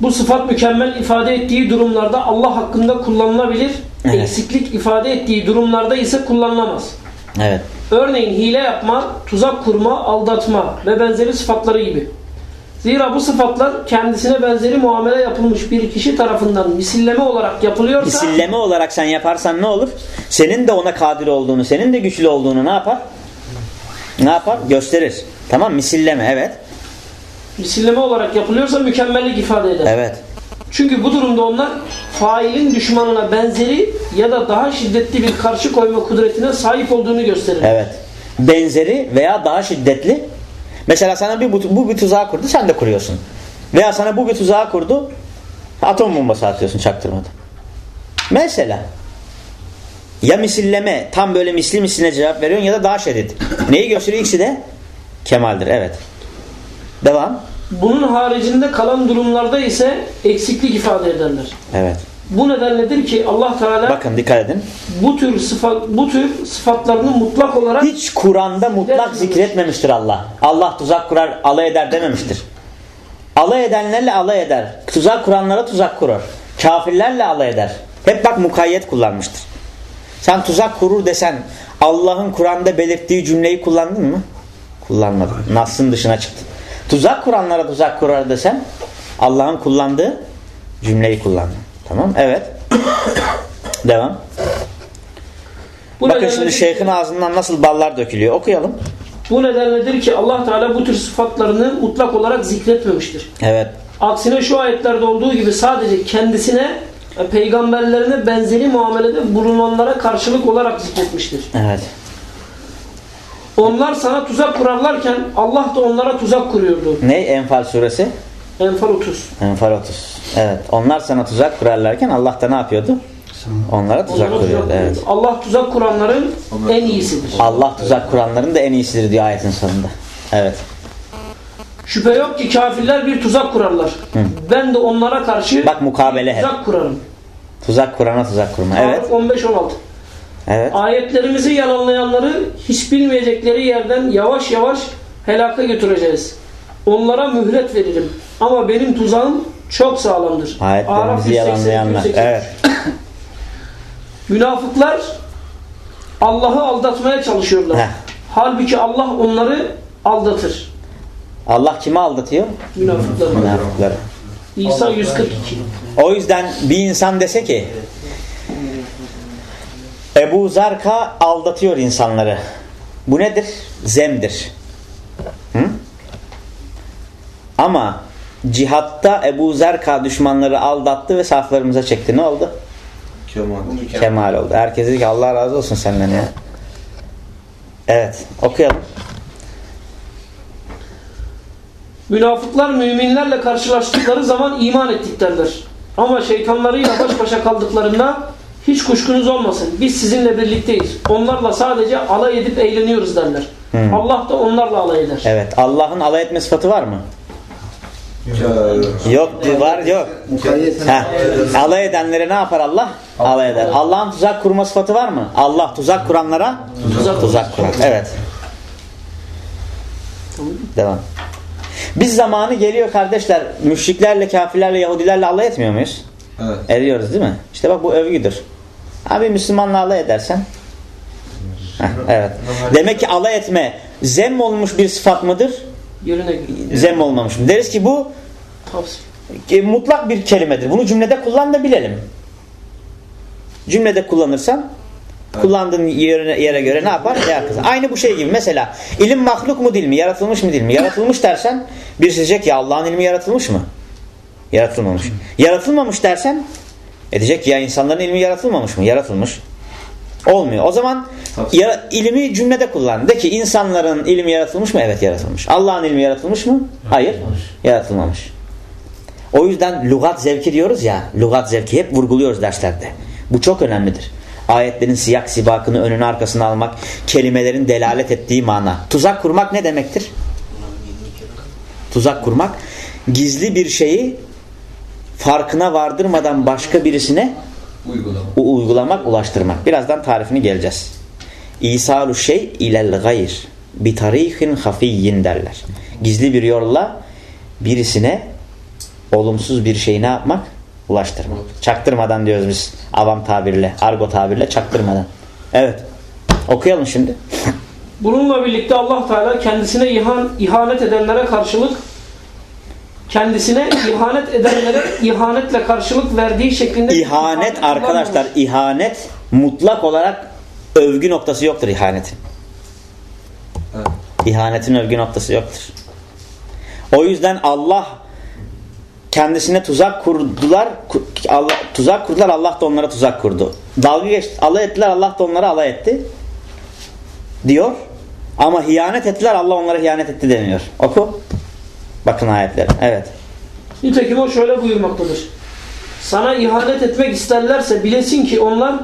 Bu sıfat mükemmel ifade ettiği durumlarda Allah hakkında kullanılabilir. Evet. Eksiklik ifade ettiği durumlarda ise kullanılamaz. Evet. Örneğin hile yapma, tuzak kurma, aldatma ve benzeri sıfatları gibi. Zira bu sıfatlar kendisine benzeri muamele yapılmış bir kişi tarafından misilleme olarak yapılıyorsa Misilleme olarak sen yaparsan ne olur? Senin de ona kadir olduğunu, senin de güçlü olduğunu ne yapar? Ne yapar? Gösterir. Tamam misilleme evet. misilleme olarak yapılıyorsa mükemmellik ifade eder. Evet. Çünkü bu durumda onlar failin düşmanına benzeri ya da daha şiddetli bir karşı koyma kudretine sahip olduğunu gösterir. Evet. Benzeri veya daha şiddetli. Mesela sana bir, bu, bir tuzağı kurdu sen de kuruyorsun. Veya sana bu bir tuzağı kurdu atom bombası atıyorsun çaktırmadan. Mesela ya misilleme tam böyle misli misline cevap veriyorsun ya da daha şiddet. Neyi gösteriyor ikisi de? Kemaldir evet. Devam. Bunun haricinde kalan durumlarda ise eksiklik ifade ederler. Evet. Bu nedenledir ki Allah Teala Bakın dikkat edin. bu tür sıfat bu tür sıfatlarını mutlak olarak Hiç Kur'an'da mutlak Zikretmemiş. zikretmemiştir Allah. Allah tuzak kurar, alay eder dememiştir. Alay edenlerle alay eder. Tuzak kuranlara tuzak kurar. Kafirlerle alay eder. Hep bak mukayyet kullanmıştır. Sen tuzak kurur desen Allah'ın Kur'an'da belirttiği cümleyi kullandın mı? Kullanmadın. Nas'ın dışına çıktın. Tuzak kuranlara tuzak kurar desen Allah'ın kullandığı cümleyi kullandın. Tamam? Evet. *coughs* Devam. bu Bakın şimdi şeyhin ağzından nasıl ballar dökülüyor. Okuyalım. bu nedenledir ki Allah Teala bu tür sıfatlarını mutlak olarak zikretmemiştir. Evet. Aksine şu ayetlerde olduğu gibi sadece kendisine ve peygamberlerine benzeri muamelede bulunanlara karşılık olarak zikretmiştir. Evet. Onlar sana tuzak kurarlarken Allah da onlara tuzak kuruyordu. Ne? Enfal suresi? Enfal 30. Enfal 30. Evet. Onlar sana tuzak kurarlarken Allah da ne yapıyordu? Onlara tuzak Onlara kuruyordu. tuzak Evet. Allah tuzak kuranların Onlar- en iyisidir. Allah tuzak kuranların da en iyisidir diyor ayetin sonunda. Evet. Şüphe yok ki kafirler bir tuzak kurarlar. Ben de onlara karşı Bak mukabele hep. tuzak kurarım. Tuzak kurana tuzak kurma. Evet. Araf 15-16. Evet. Ayetlerimizi yalanlayanları hiç bilmeyecekleri yerden yavaş yavaş helaka götüreceğiz. Onlara mühlet veririm. Ama benim tuzağım çok sağlamdır. Ayetlerimizi 180, yalanlayanlar. 180. Evet. *laughs* Münafıklar Allah'ı aldatmaya çalışıyorlar. Heh. Halbuki Allah onları aldatır. Allah kimi aldatıyor? Münafıklar. Münafıkları. İsa 142. O yüzden bir insan dese ki Ebu Zarka aldatıyor insanları. Bu nedir? Zemdir. Ama cihatta Ebu Zarka düşmanları aldattı ve saflarımıza çekti. Ne oldu? Kemal. Kemal oldu. Herkes dedi ki Allah razı olsun senden ya. Evet. Okuyalım. Münafıklar müminlerle karşılaştıkları zaman iman ettik derler. Ama şeytanlarıyla baş başa kaldıklarında hiç kuşkunuz olmasın. Biz sizinle birlikteyiz. Onlarla sadece alay edip eğleniyoruz derler. Hmm. Allah da onlarla alay eder. Evet. Allah'ın alay etme sıfatı var mı? Yok. Var yok. Heh. Alay edenlere ne yapar Allah? Alay eder. Allah'ın tuzak kurma sıfatı var mı? Allah tuzak kuranlara Tuzak tuzak kurar. Evet. Devam. Biz zamanı geliyor kardeşler. Müşriklerle, kafirlerle, Yahudilerle alay etmiyor muyuz? Evet. Ediyoruz değil mi? İşte bak bu övgüdür. Abi Müslümanla alay edersen Heh, evet. Demek ki alay etme zem olmuş bir sıfat mıdır? Yerine. Zem olmamış mı? Deriz ki bu e, mutlak bir kelimedir. Bunu cümlede kullan da bilelim. Cümlede kullanırsan kullandığın yere, yere göre ne yapar? Ne yapar? Aynı bu şey gibi. Mesela ilim mahluk mu değil mi? Yaratılmış mı değil mi? Yaratılmış dersen birisi diyecek ya Allah'ın ilmi yaratılmış mı? Yaratılmamış. Yaratılmamış dersen edecek ya insanların ilmi yaratılmamış mı? Yaratılmış. Olmuyor. O zaman ya, ilmi cümlede kullan. De ki insanların ilmi yaratılmış mı? Evet yaratılmış. Allah'ın ilmi yaratılmış mı? Hayır. Yaratılmamış. O yüzden lügat zevki diyoruz ya. Lügat zevki hep vurguluyoruz derslerde. Bu çok önemlidir. Ayetlerin siyak sibakını önüne arkasına almak, kelimelerin delalet ettiği mana. Tuzak kurmak ne demektir? Tuzak kurmak gizli bir şeyi farkına vardırmadan başka birisine Uygulama. u- uygulamak, ulaştırmak. Birazdan tarifini geleceğiz. İsalu şey ilel gayr bi tarihin hafiyyin derler. Gizli bir yolla birisine olumsuz bir şeyi ne yapmak? Ulaştırmak. Çaktırmadan diyoruz biz avam tabirle, argo tabirle çaktırmadan. Evet. Okuyalım şimdi. *laughs* Bununla birlikte Allah Teala kendisine ihan, ihanet edenlere karşılık kendisine ihanet edenlere ihanetle karşılık verdiği şeklinde İhanet arkadaşlar, ihanet mutlak olarak övgü noktası yoktur ihanetin. Evet. İhanetin övgü noktası yoktur. O yüzden Allah kendisine tuzak kurdular. ku- Allah, tuzak kurdular Allah da onlara tuzak kurdu. Dalga geçti. Alay ettiler Allah da onlara alay etti. Diyor. Ama hiyanet ettiler Allah onlara hiyanet etti demiyor. Oku. Bakın ayetler. Evet. Nitekim o şöyle buyurmaktadır. Sana ihanet etmek isterlerse bilesin ki onlar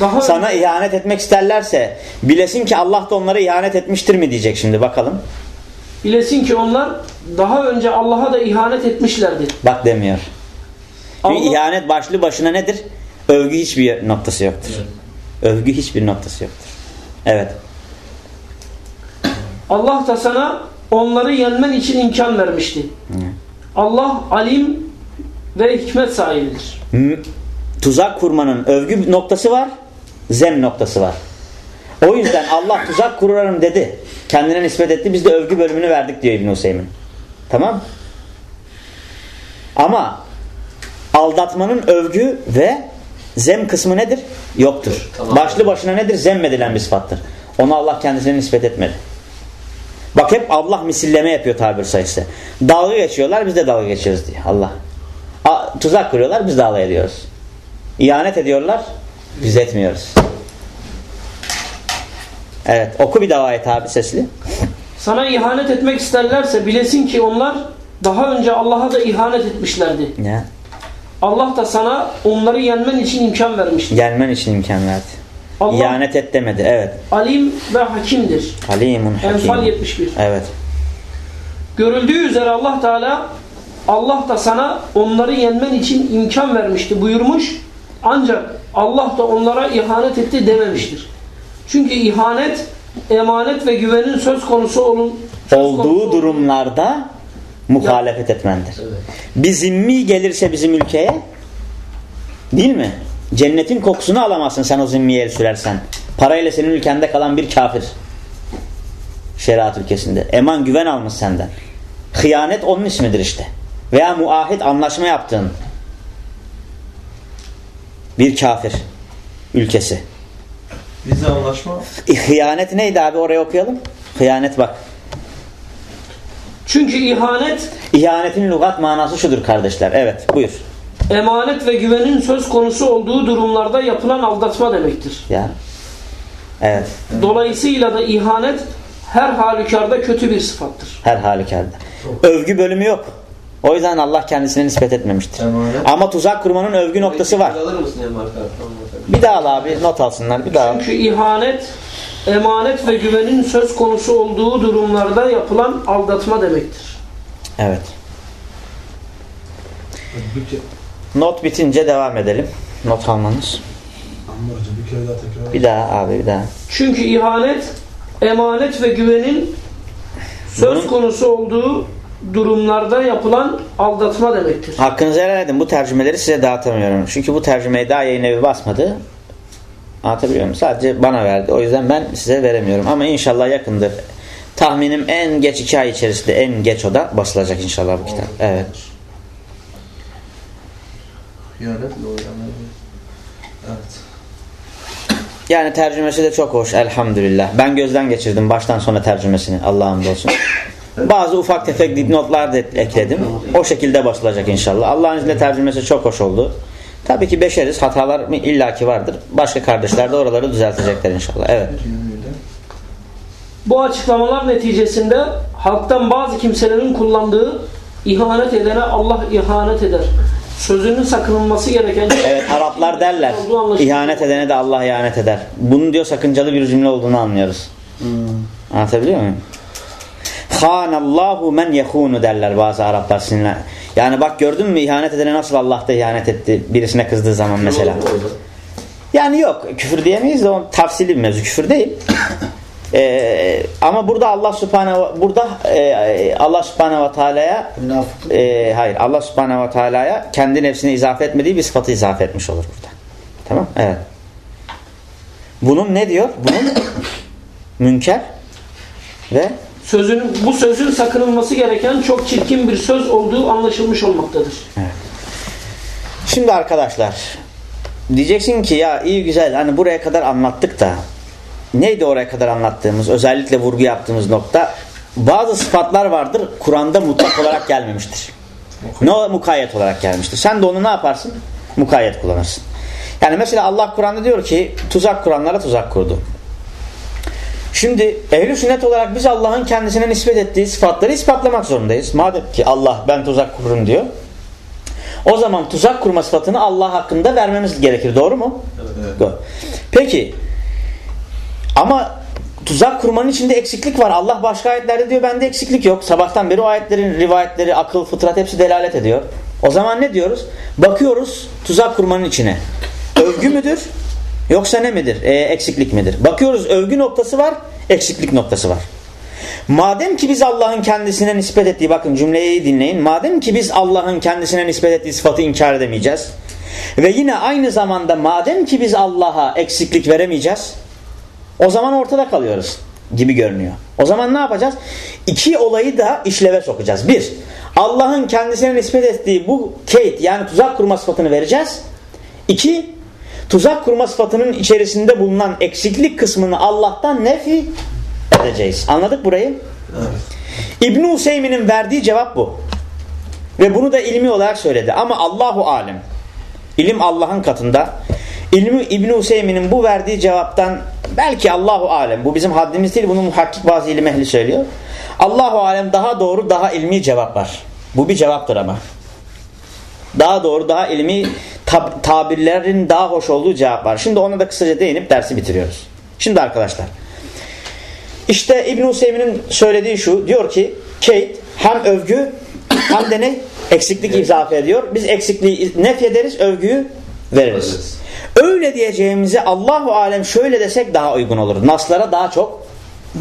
daha Sana ihanet etmek isterlerse bilesin ki Allah da onlara ihanet etmiştir mi diyecek şimdi bakalım. bilesin ki onlar daha önce Allah'a da ihanet etmişlerdi. Bak demiyor. Çünkü Allah- ihanet başlı başına nedir? Övgü hiçbir noktası yoktur. Övgü hiçbir noktası yoktur. Evet. Allah da sana onları yenmen için imkan vermişti. Allah alim ve hikmet sahibidir. M- Tuzak kurmanın övgü noktası var, zem noktası var. O yüzden Allah tuzak kurarım dedi. Kendine nispet etti. Biz de övgü bölümünü verdik diyor İbn Hüseyin. Tamam? Ama aldatmanın övgü ve zem kısmı nedir? Yoktur. Tamam. Başlı başına nedir? Zemmedilen bir sıfattır. Onu Allah kendisine nispet etmedi. Bak hep Allah misilleme yapıyor tabir sayısı. Dalga geçiyorlar biz de dalga geçiyoruz diye Allah. A- tuzak kuruyorlar biz de alay ediyoruz. İhanet ediyorlar biz etmiyoruz. Evet oku bir daha ayet abi sesli. Sana ihanet etmek isterlerse bilesin ki onlar daha önce Allah'a da ihanet etmişlerdi. Ya, Allah da sana onları yenmen için imkan vermişti. gelmen için imkan verdi. Allah İhanet et demedi. Evet. alim ve hakimdir. Halimun Enfal hakim. 71. Evet. Görüldüğü üzere Allah Teala Allah da sana onları yenmen için imkan vermişti buyurmuş. Ancak Allah da onlara ihanet etti dememiştir. Çünkü ihanet emanet ve güvenin söz konusu olun söz konusu Olduğu olun- durumlarda muhalefet etmendir. Evet. Bir zimmi gelirse bizim ülkeye değil mi? Cennetin kokusunu alamazsın sen o zimmiye el sürersen. Parayla senin ülkende kalan bir kafir. Şeriat ülkesinde. Eman güven almış senden. Hıyanet onun ismidir işte. Veya muahit anlaşma yaptığın bir kafir ülkesi. Vize anlaşma E, hıyanet neydi abi oraya okuyalım. Hıyanet bak. Çünkü ihanet İhanetin lügat manası şudur kardeşler. Evet buyur. emanet ve güvenin söz konusu olduğu durumlarda yapılan aldatma demektir. Ya. Evet. Dolayısıyla da ihanet her halükarda kötü bir sıfattır. Her halükarda. Övgü bölümü yok. O yüzden Allah kendisine nispet etmemiştir. Emanet. Ama tuzak kurmanın övgü noktası var. Bir daha al abi not alsınlar. Bir daha al. Çünkü ihanet emanet ve güvenin söz konusu olduğu durumlarda yapılan aldatma demektir. Evet. Not bitince devam edelim. Not almanız. Bir kere daha tekrar. Bir daha abi bir daha. Çünkü ihanet emanet ve güvenin söz Bunun- konusu olduğu durumlarda yapılan aldatma demektir. Hakkınızı helal edin. Bu tercümeleri size dağıtamıyorum. Çünkü bu tercümeyi daha yayın evi basmadı. Anlatabiliyor muyum? Sadece bana verdi. O yüzden ben size veremiyorum. Ama inşallah yakındır. Tahminim en geç iki ay içerisinde en geç o da basılacak inşallah bu kitap. Evet. Evet. Yani tercümesi de çok hoş elhamdülillah. Ben gözden geçirdim baştan sona tercümesini Allah'ım olsun. *laughs* Bazı ufak tefek dipnotlar da ekledim. O şekilde basılacak inşallah. Allah'ın izniyle tercümesi çok hoş oldu. Tabii ki beşeriz. Hatalar illaki vardır. Başka kardeşler de oraları düzeltecekler inşallah. Evet. Bu açıklamalar neticesinde halktan bazı kimselerin kullandığı ihanet edene Allah ihanet eder. Sözünün sakınılması gereken *laughs* Evet Araplar derler. İhanet edene de Allah ihanet eder. Bunun diyor sakıncalı bir cümle olduğunu anlıyoruz. Anlatabiliyor muyum? Hanallahu men yehunu derler bazı Araplar sinirlen. Yani bak gördün mü ihanet edene nasıl Allah da ihanet etti birisine kızdığı zaman mesela. Yani yok küfür diyemeyiz de o tafsili bir mevzu küfür değil. Ee, ama burada Allah subhanehu burada e, Allah subhanehu ve Münafık. e, hayır Allah subhanehu ve teala'ya kendi nefsine izafe etmediği bir sıfatı izafe etmiş olur burada. Tamam? Evet. Bunun ne diyor? Bunun *coughs* münker ve sözün bu sözün sakınılması gereken çok çirkin bir söz olduğu anlaşılmış olmaktadır. Şimdi arkadaşlar diyeceksin ki ya iyi güzel hani buraya kadar anlattık da neydi oraya kadar anlattığımız özellikle vurgu yaptığımız nokta bazı sıfatlar vardır Kur'an'da mutlak olarak gelmemiştir. Ne o mukayyet olarak gelmiştir. Sen de onu ne yaparsın? Mukayyet kullanırsın. Yani mesela Allah Kur'an'da diyor ki tuzak kuranlara tuzak kurdu. Şimdi ehl sünnet olarak biz Allah'ın kendisine nispet ettiği sıfatları ispatlamak zorundayız. Madem ki Allah ben tuzak kururum diyor. O zaman tuzak kurma sıfatını Allah hakkında vermemiz gerekir. Doğru mu? Evet. Doğru. Peki ama tuzak kurmanın içinde eksiklik var. Allah başka ayetlerde diyor bende eksiklik yok. Sabahtan beri o ayetlerin rivayetleri, akıl, fıtrat hepsi delalet ediyor. O zaman ne diyoruz? Bakıyoruz tuzak kurmanın içine. Övgü müdür? Yoksa ne midir? Ee, eksiklik midir? Bakıyoruz övgü noktası var, eksiklik noktası var. Madem ki biz Allah'ın kendisine nispet ettiği bakın cümleyi dinleyin. Madem ki biz Allah'ın kendisine nispet ettiği sıfatı inkar edemeyeceğiz. Ve yine aynı zamanda madem ki biz Allah'a eksiklik veremeyeceğiz. O zaman ortada kalıyoruz gibi görünüyor. O zaman ne yapacağız? İki olayı da işleve sokacağız. Bir, Allah'ın kendisine nispet ettiği bu keyit yani tuzak kurma sıfatını vereceğiz. İki, tuzak kurma sıfatının içerisinde bulunan eksiklik kısmını Allah'tan nefi edeceğiz. Anladık burayı? İbn-i Hüseymin'in verdiği cevap bu. Ve bunu da ilmi olarak söyledi. Ama Allahu alem. İlim Allah'ın katında. İlmi İbn Hüseymin'in bu verdiği cevaptan belki Allahu alem. Bu bizim haddimiz değil. Bunu muhakkik bazı ilim ehli söylüyor. Allahu alem daha doğru, daha ilmi cevap var. Bu bir cevaptır ama. Daha doğru, daha ilmi tab tabirlerin daha hoş olduğu cevap var. Şimdi ona da kısaca değinip dersi bitiriyoruz. Şimdi arkadaşlar. İşte İbn Hüseymin'in söylediği şu. Diyor ki Kate hem övgü hem de ne? Eksiklik izafe ediyor. Biz eksikliği nef ederiz, övgüyü veririz. Öyle diyeceğimizi Allahu alem şöyle desek daha uygun olur. Naslara daha çok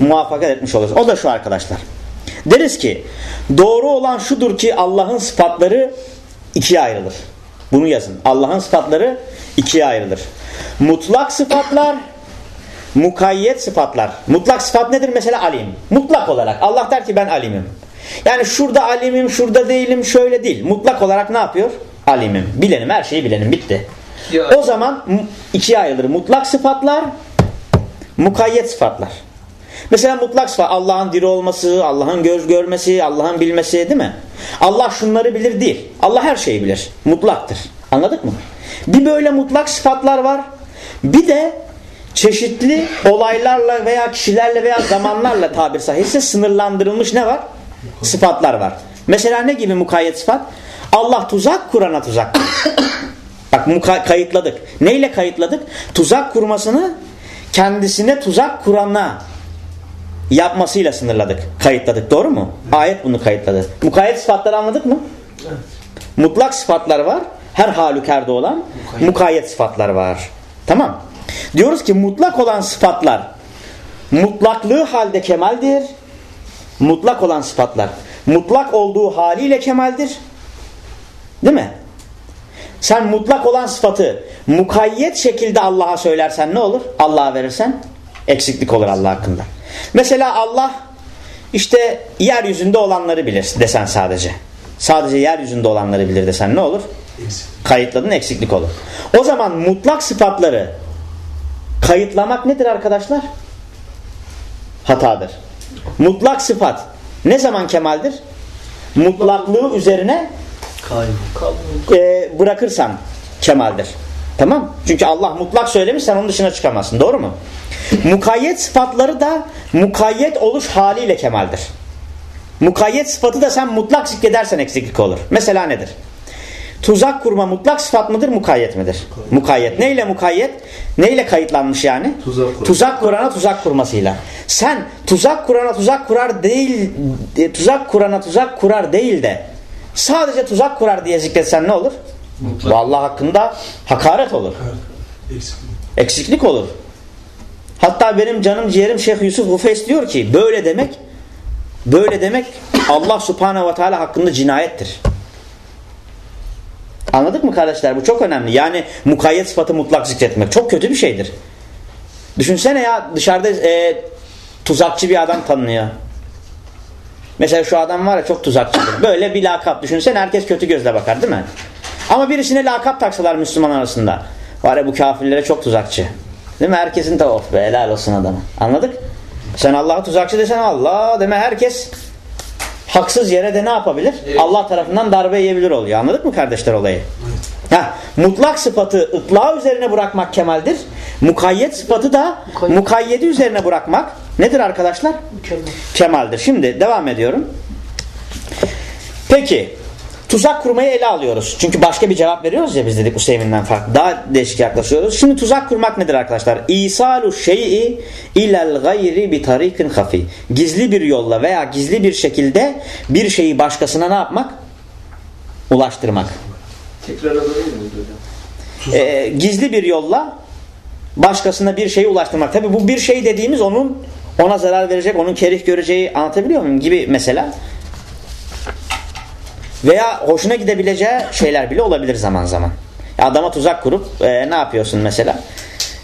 muvaffakat etmiş oluruz. O da şu arkadaşlar. Deriz ki doğru olan şudur ki Allah'ın sıfatları ikiye ayrılır. Bunu yazın. Allah'ın sıfatları ikiye ayrılır. Mutlak sıfatlar mukayyet sıfatlar. Mutlak sıfat nedir? Mesela alim. Mutlak olarak. Allah der ki ben alimim. Yani şurada alimim, şurada değilim, şöyle değil. Mutlak olarak ne yapıyor? Alimim. Bilenim, her şeyi bilenim. Bitti. Ya. O zaman ikiye ayrılır. Mutlak sıfatlar, mukayyet sıfatlar. Mesela mutlak sıfat Allah'ın diri olması, Allah'ın göz görmesi, Allah'ın bilmesi değil mi? Allah şunları bilir değil. Allah her şeyi bilir. Mutlaktır. Anladık mı? Bir böyle mutlak sıfatlar var. Bir de çeşitli olaylarla veya kişilerle veya zamanlarla tabir sahilse sınırlandırılmış ne var? Sıfatlar var. Mesela ne gibi mukayyet sıfat? Allah tuzak kurana tuzak. Bak kayıtladık. Neyle kayıtladık? Tuzak kurmasını kendisine tuzak kurana yapmasıyla sınırladık. Kayıtladık. Doğru mu? Ayet bunu kayıtladı. Mukayyet sıfatları anladık mı? Mutlak sıfatlar var. Her halükarda olan mukayyet sıfatlar var. Tamam. Diyoruz ki mutlak olan sıfatlar mutlaklığı halde kemaldir. Mutlak olan sıfatlar mutlak olduğu haliyle kemaldir. Değil mi? sen mutlak olan sıfatı mukayyet şekilde Allah'a söylersen ne olur? Allah'a verirsen eksiklik olur Allah hakkında. Mesela Allah işte yeryüzünde olanları bilir desen sadece. Sadece yeryüzünde olanları bilir desen ne olur? Kayıtladın eksiklik olur. O zaman mutlak sıfatları kayıtlamak nedir arkadaşlar? Hatadır. Mutlak sıfat ne zaman kemaldir? Mutlaklığı üzerine e, bırakırsan kemaldir. Tamam? Çünkü Allah mutlak söylemiş sen onun dışına çıkamazsın. Doğru mu? Mukayyet sıfatları da mukayyet oluş haliyle kemaldir. Mukayyet sıfatı da sen mutlak zikredersen eksiklik olur. Mesela nedir? Tuzak kurma mutlak sıfat mıdır, mukayyet midir? Mukayyet. Neyle mukayyet? Neyle kayıtlanmış yani? Tuzak kuran. Tuzak kurana tuzak kurmasıyla. Sen tuzak kurana tuzak kurar değil, e, tuzak kurana tuzak kurar değil de sadece tuzak kurar diye zikretsen ne olur? Bu Allah hakkında hakaret olur. Evet. Eksik. Eksiklik olur. Hatta benim canım ciğerim Şeyh Yusuf Hufeys diyor ki böyle demek böyle demek Allah Subhanahu ve Teala hakkında cinayettir. Anladık mı kardeşler? Bu çok önemli. Yani mukayyet sıfatı mutlak zikretmek çok kötü bir şeydir. Düşünsene ya dışarıda e, tuzakçı bir adam tanınıyor. Mesela şu adam var ya çok tuzakçıdır. Böyle bir lakap düşünsene herkes kötü gözle bakar değil mi? Ama birisine lakap taksalar Müslüman arasında. Var ya bu kafirlere çok tuzakçı. Değil mi? Herkesin de of be helal olsun adamı. Anladık? Sen Allah'a tuzakçı desen Allah deme herkes haksız yere de ne yapabilir? Allah tarafından darbe yiyebilir oluyor. Anladık mı kardeşler olayı? Ha, mutlak sıfatı ıtlağı üzerine bırakmak kemaldir. Mukayyet sıfatı da Mukayyet. mukayyedi üzerine bırakmak nedir arkadaşlar? Mükemmel. Kemaldir. Şimdi devam ediyorum. Peki tuzak kurmayı ele alıyoruz. Çünkü başka bir cevap veriyoruz ya biz dedik Hüseyin'den farklı. Daha değişik yaklaşıyoruz. Şimdi tuzak kurmak nedir arkadaşlar? İsalu şey'i ilel gayri bi tarikin hafi. Gizli bir yolla veya gizli bir şekilde bir şeyi başkasına ne yapmak? Ulaştırmak. Tekrar alabilir miyiz hocam? Ee, gizli bir yolla başkasına bir şeyi ulaştırmak. Tabi bu bir şey dediğimiz onun ona zarar verecek, onun kerih göreceği anlatabiliyor muyum gibi mesela. Veya hoşuna gidebileceği şeyler bile olabilir zaman zaman. Adama tuzak kurup e, ne yapıyorsun mesela?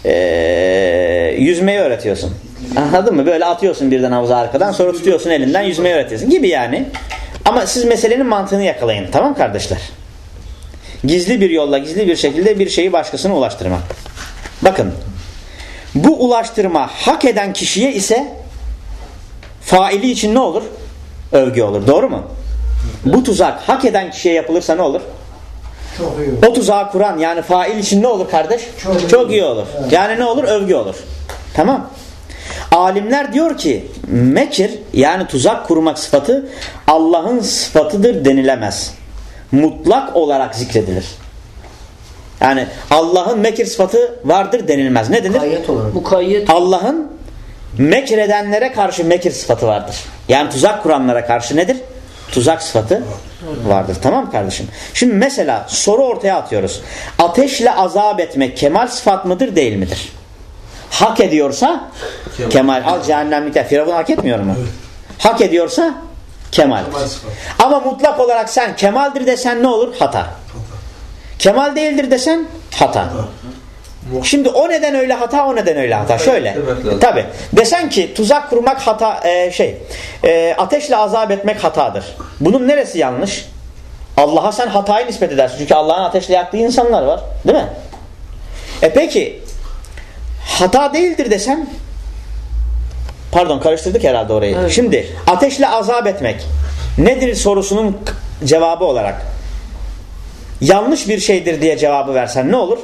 E, yüzmeyi öğretiyorsun. Anladın mı? Böyle atıyorsun birden havuza arkadan sonra tutuyorsun elinden yüzmeyi öğretiyorsun gibi yani. Ama siz meselenin mantığını yakalayın. Tamam kardeşler? Gizli bir yolla, gizli bir şekilde bir şeyi başkasına ulaştırmak. Bakın. Bu ulaştırma hak eden kişiye ise faili için ne olur? Övgü olur. Doğru mu? Bu tuzak hak eden kişiye yapılırsa ne olur? Çok iyi. O tuzağı kuran yani fail için ne olur kardeş? Çok iyi. iyi olur. Yani ne olur? Övgü olur. Tamam. Alimler diyor ki mekir yani tuzak kurmak sıfatı Allah'ın sıfatıdır denilemez. Mutlak olarak zikredilir. Yani Allah'ın mekir sıfatı vardır denilmez. Ne denir? Ayet olarak. Mukayyet. Allah'ın mekredenlere karşı mekir sıfatı vardır. Yani tuzak kuranlara karşı nedir? Tuzak sıfatı vardır. Tamam kardeşim? Şimdi mesela soru ortaya atıyoruz. Ateşle azap etmek kemal sıfat mıdır değil midir? Hak ediyorsa kemal. Kemal. Al cehennemlikte. Firavun hak etmiyor mu? Hak ediyorsa kemal. Kemal. Ama mutlak olarak sen kemaldir desen ne olur? Hata. Hata. Kemal değildir desen hata. Şimdi o neden öyle hata o neden öyle hata. Şöyle. Tabi. Desen ki tuzak kurmak hata e, şey e, ateşle azap etmek hatadır. Bunun neresi yanlış? Allah'a sen hatayı nispet edersin. Çünkü Allah'ın ateşle yaktığı insanlar var. Değil mi? E peki hata değildir desen pardon karıştırdık herhalde orayı. Evet. Şimdi ateşle azap etmek nedir sorusunun cevabı olarak yanlış bir şeydir diye cevabı versen ne olur?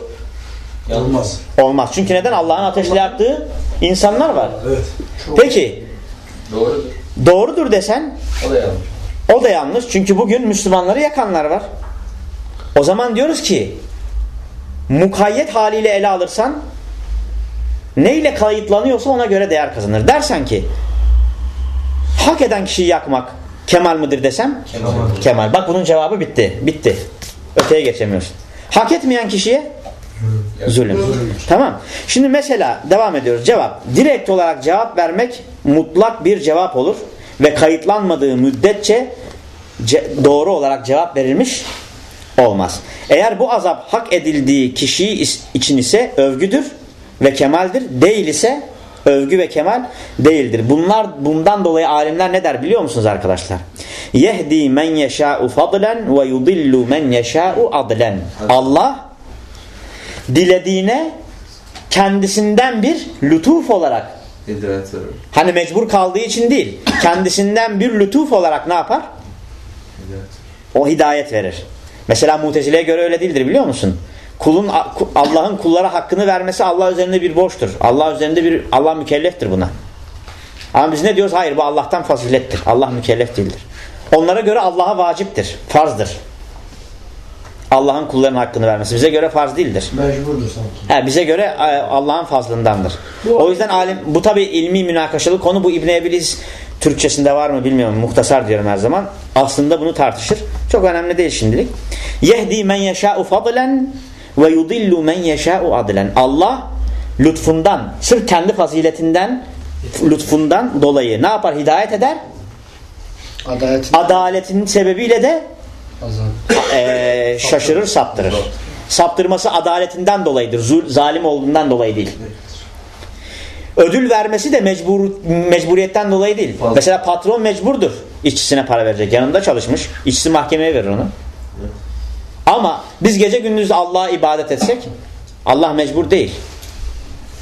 Olmaz. Olmaz. Çünkü neden? Allah'ın ateşle yaktığı insanlar var. Evet. Peki Doğrudur. doğrudur desen O da yanlış. o da yanlış. Çünkü bugün Müslümanları yakanlar var. O zaman diyoruz ki mukayyet haliyle ele alırsan neyle kayıtlanıyorsa ona göre değer kazanır. Dersen ki hak eden kişiyi yakmak kemal mıdır desem Kemal. kemal. Bak bunun cevabı bitti. Bitti. Öteye geçemiyorsun. Hak etmeyen kişiye zulüm. Tamam. Şimdi mesela devam ediyoruz. Cevap. Direkt olarak cevap vermek mutlak bir cevap olur ve kayıtlanmadığı müddetçe doğru olarak cevap verilmiş olmaz. Eğer bu azap hak edildiği kişi için ise övgüdür ve kemaldir. Değil ise övgü ve kemal değildir. Bunlar bundan dolayı alimler ne der biliyor musunuz arkadaşlar? Yehdi men yeşâ'u fadlen ve yudillu men yeşâ'u adlen. Allah dilediğine kendisinden bir lütuf olarak hani mecbur kaldığı için değil kendisinden bir lütuf olarak ne yapar? O hidayet verir. Mesela Mutezile'ye göre öyle değildir biliyor musun? Kulun Allah'ın kullara hakkını vermesi Allah üzerinde bir borçtur. Allah üzerinde bir Allah mükelleftir buna. Ama biz ne diyoruz? Hayır bu Allah'tan fazilettir. Allah mükellef değildir. Onlara göre Allah'a vaciptir. Farzdır. Allah'ın kullarının hakkını vermesi. Bize göre farz değildir. Mecburdur sanki. He, bize göre e, Allah'ın fazlındandır. O yüzden alim bu tabi ilmi münakaşalı konu bu İbn Ebiliz Türkçesinde var mı bilmiyorum. Muhtasar diyorum her zaman. Aslında bunu tartışır. Çok önemli değil şimdilik. Yehdi men yeşâ'u fadlen ve yudillu men yeşâ'u adlen. Allah lütfundan, sırf kendi faziletinden lütfundan dolayı ne yapar? Hidayet eder. Adalet. Adaletinin sebebiyle de e, şaşırır, saptırır. Saptırması adaletinden dolayıdır. Zul, zalim olduğundan dolayı değil. Ödül vermesi de mecbur, mecburiyetten dolayı değil. Fazla. Mesela patron mecburdur. İşçisine para verecek. Yanında çalışmış. İşçisi mahkemeye verir onu. Ama biz gece gündüz Allah'a ibadet etsek Allah mecbur değil.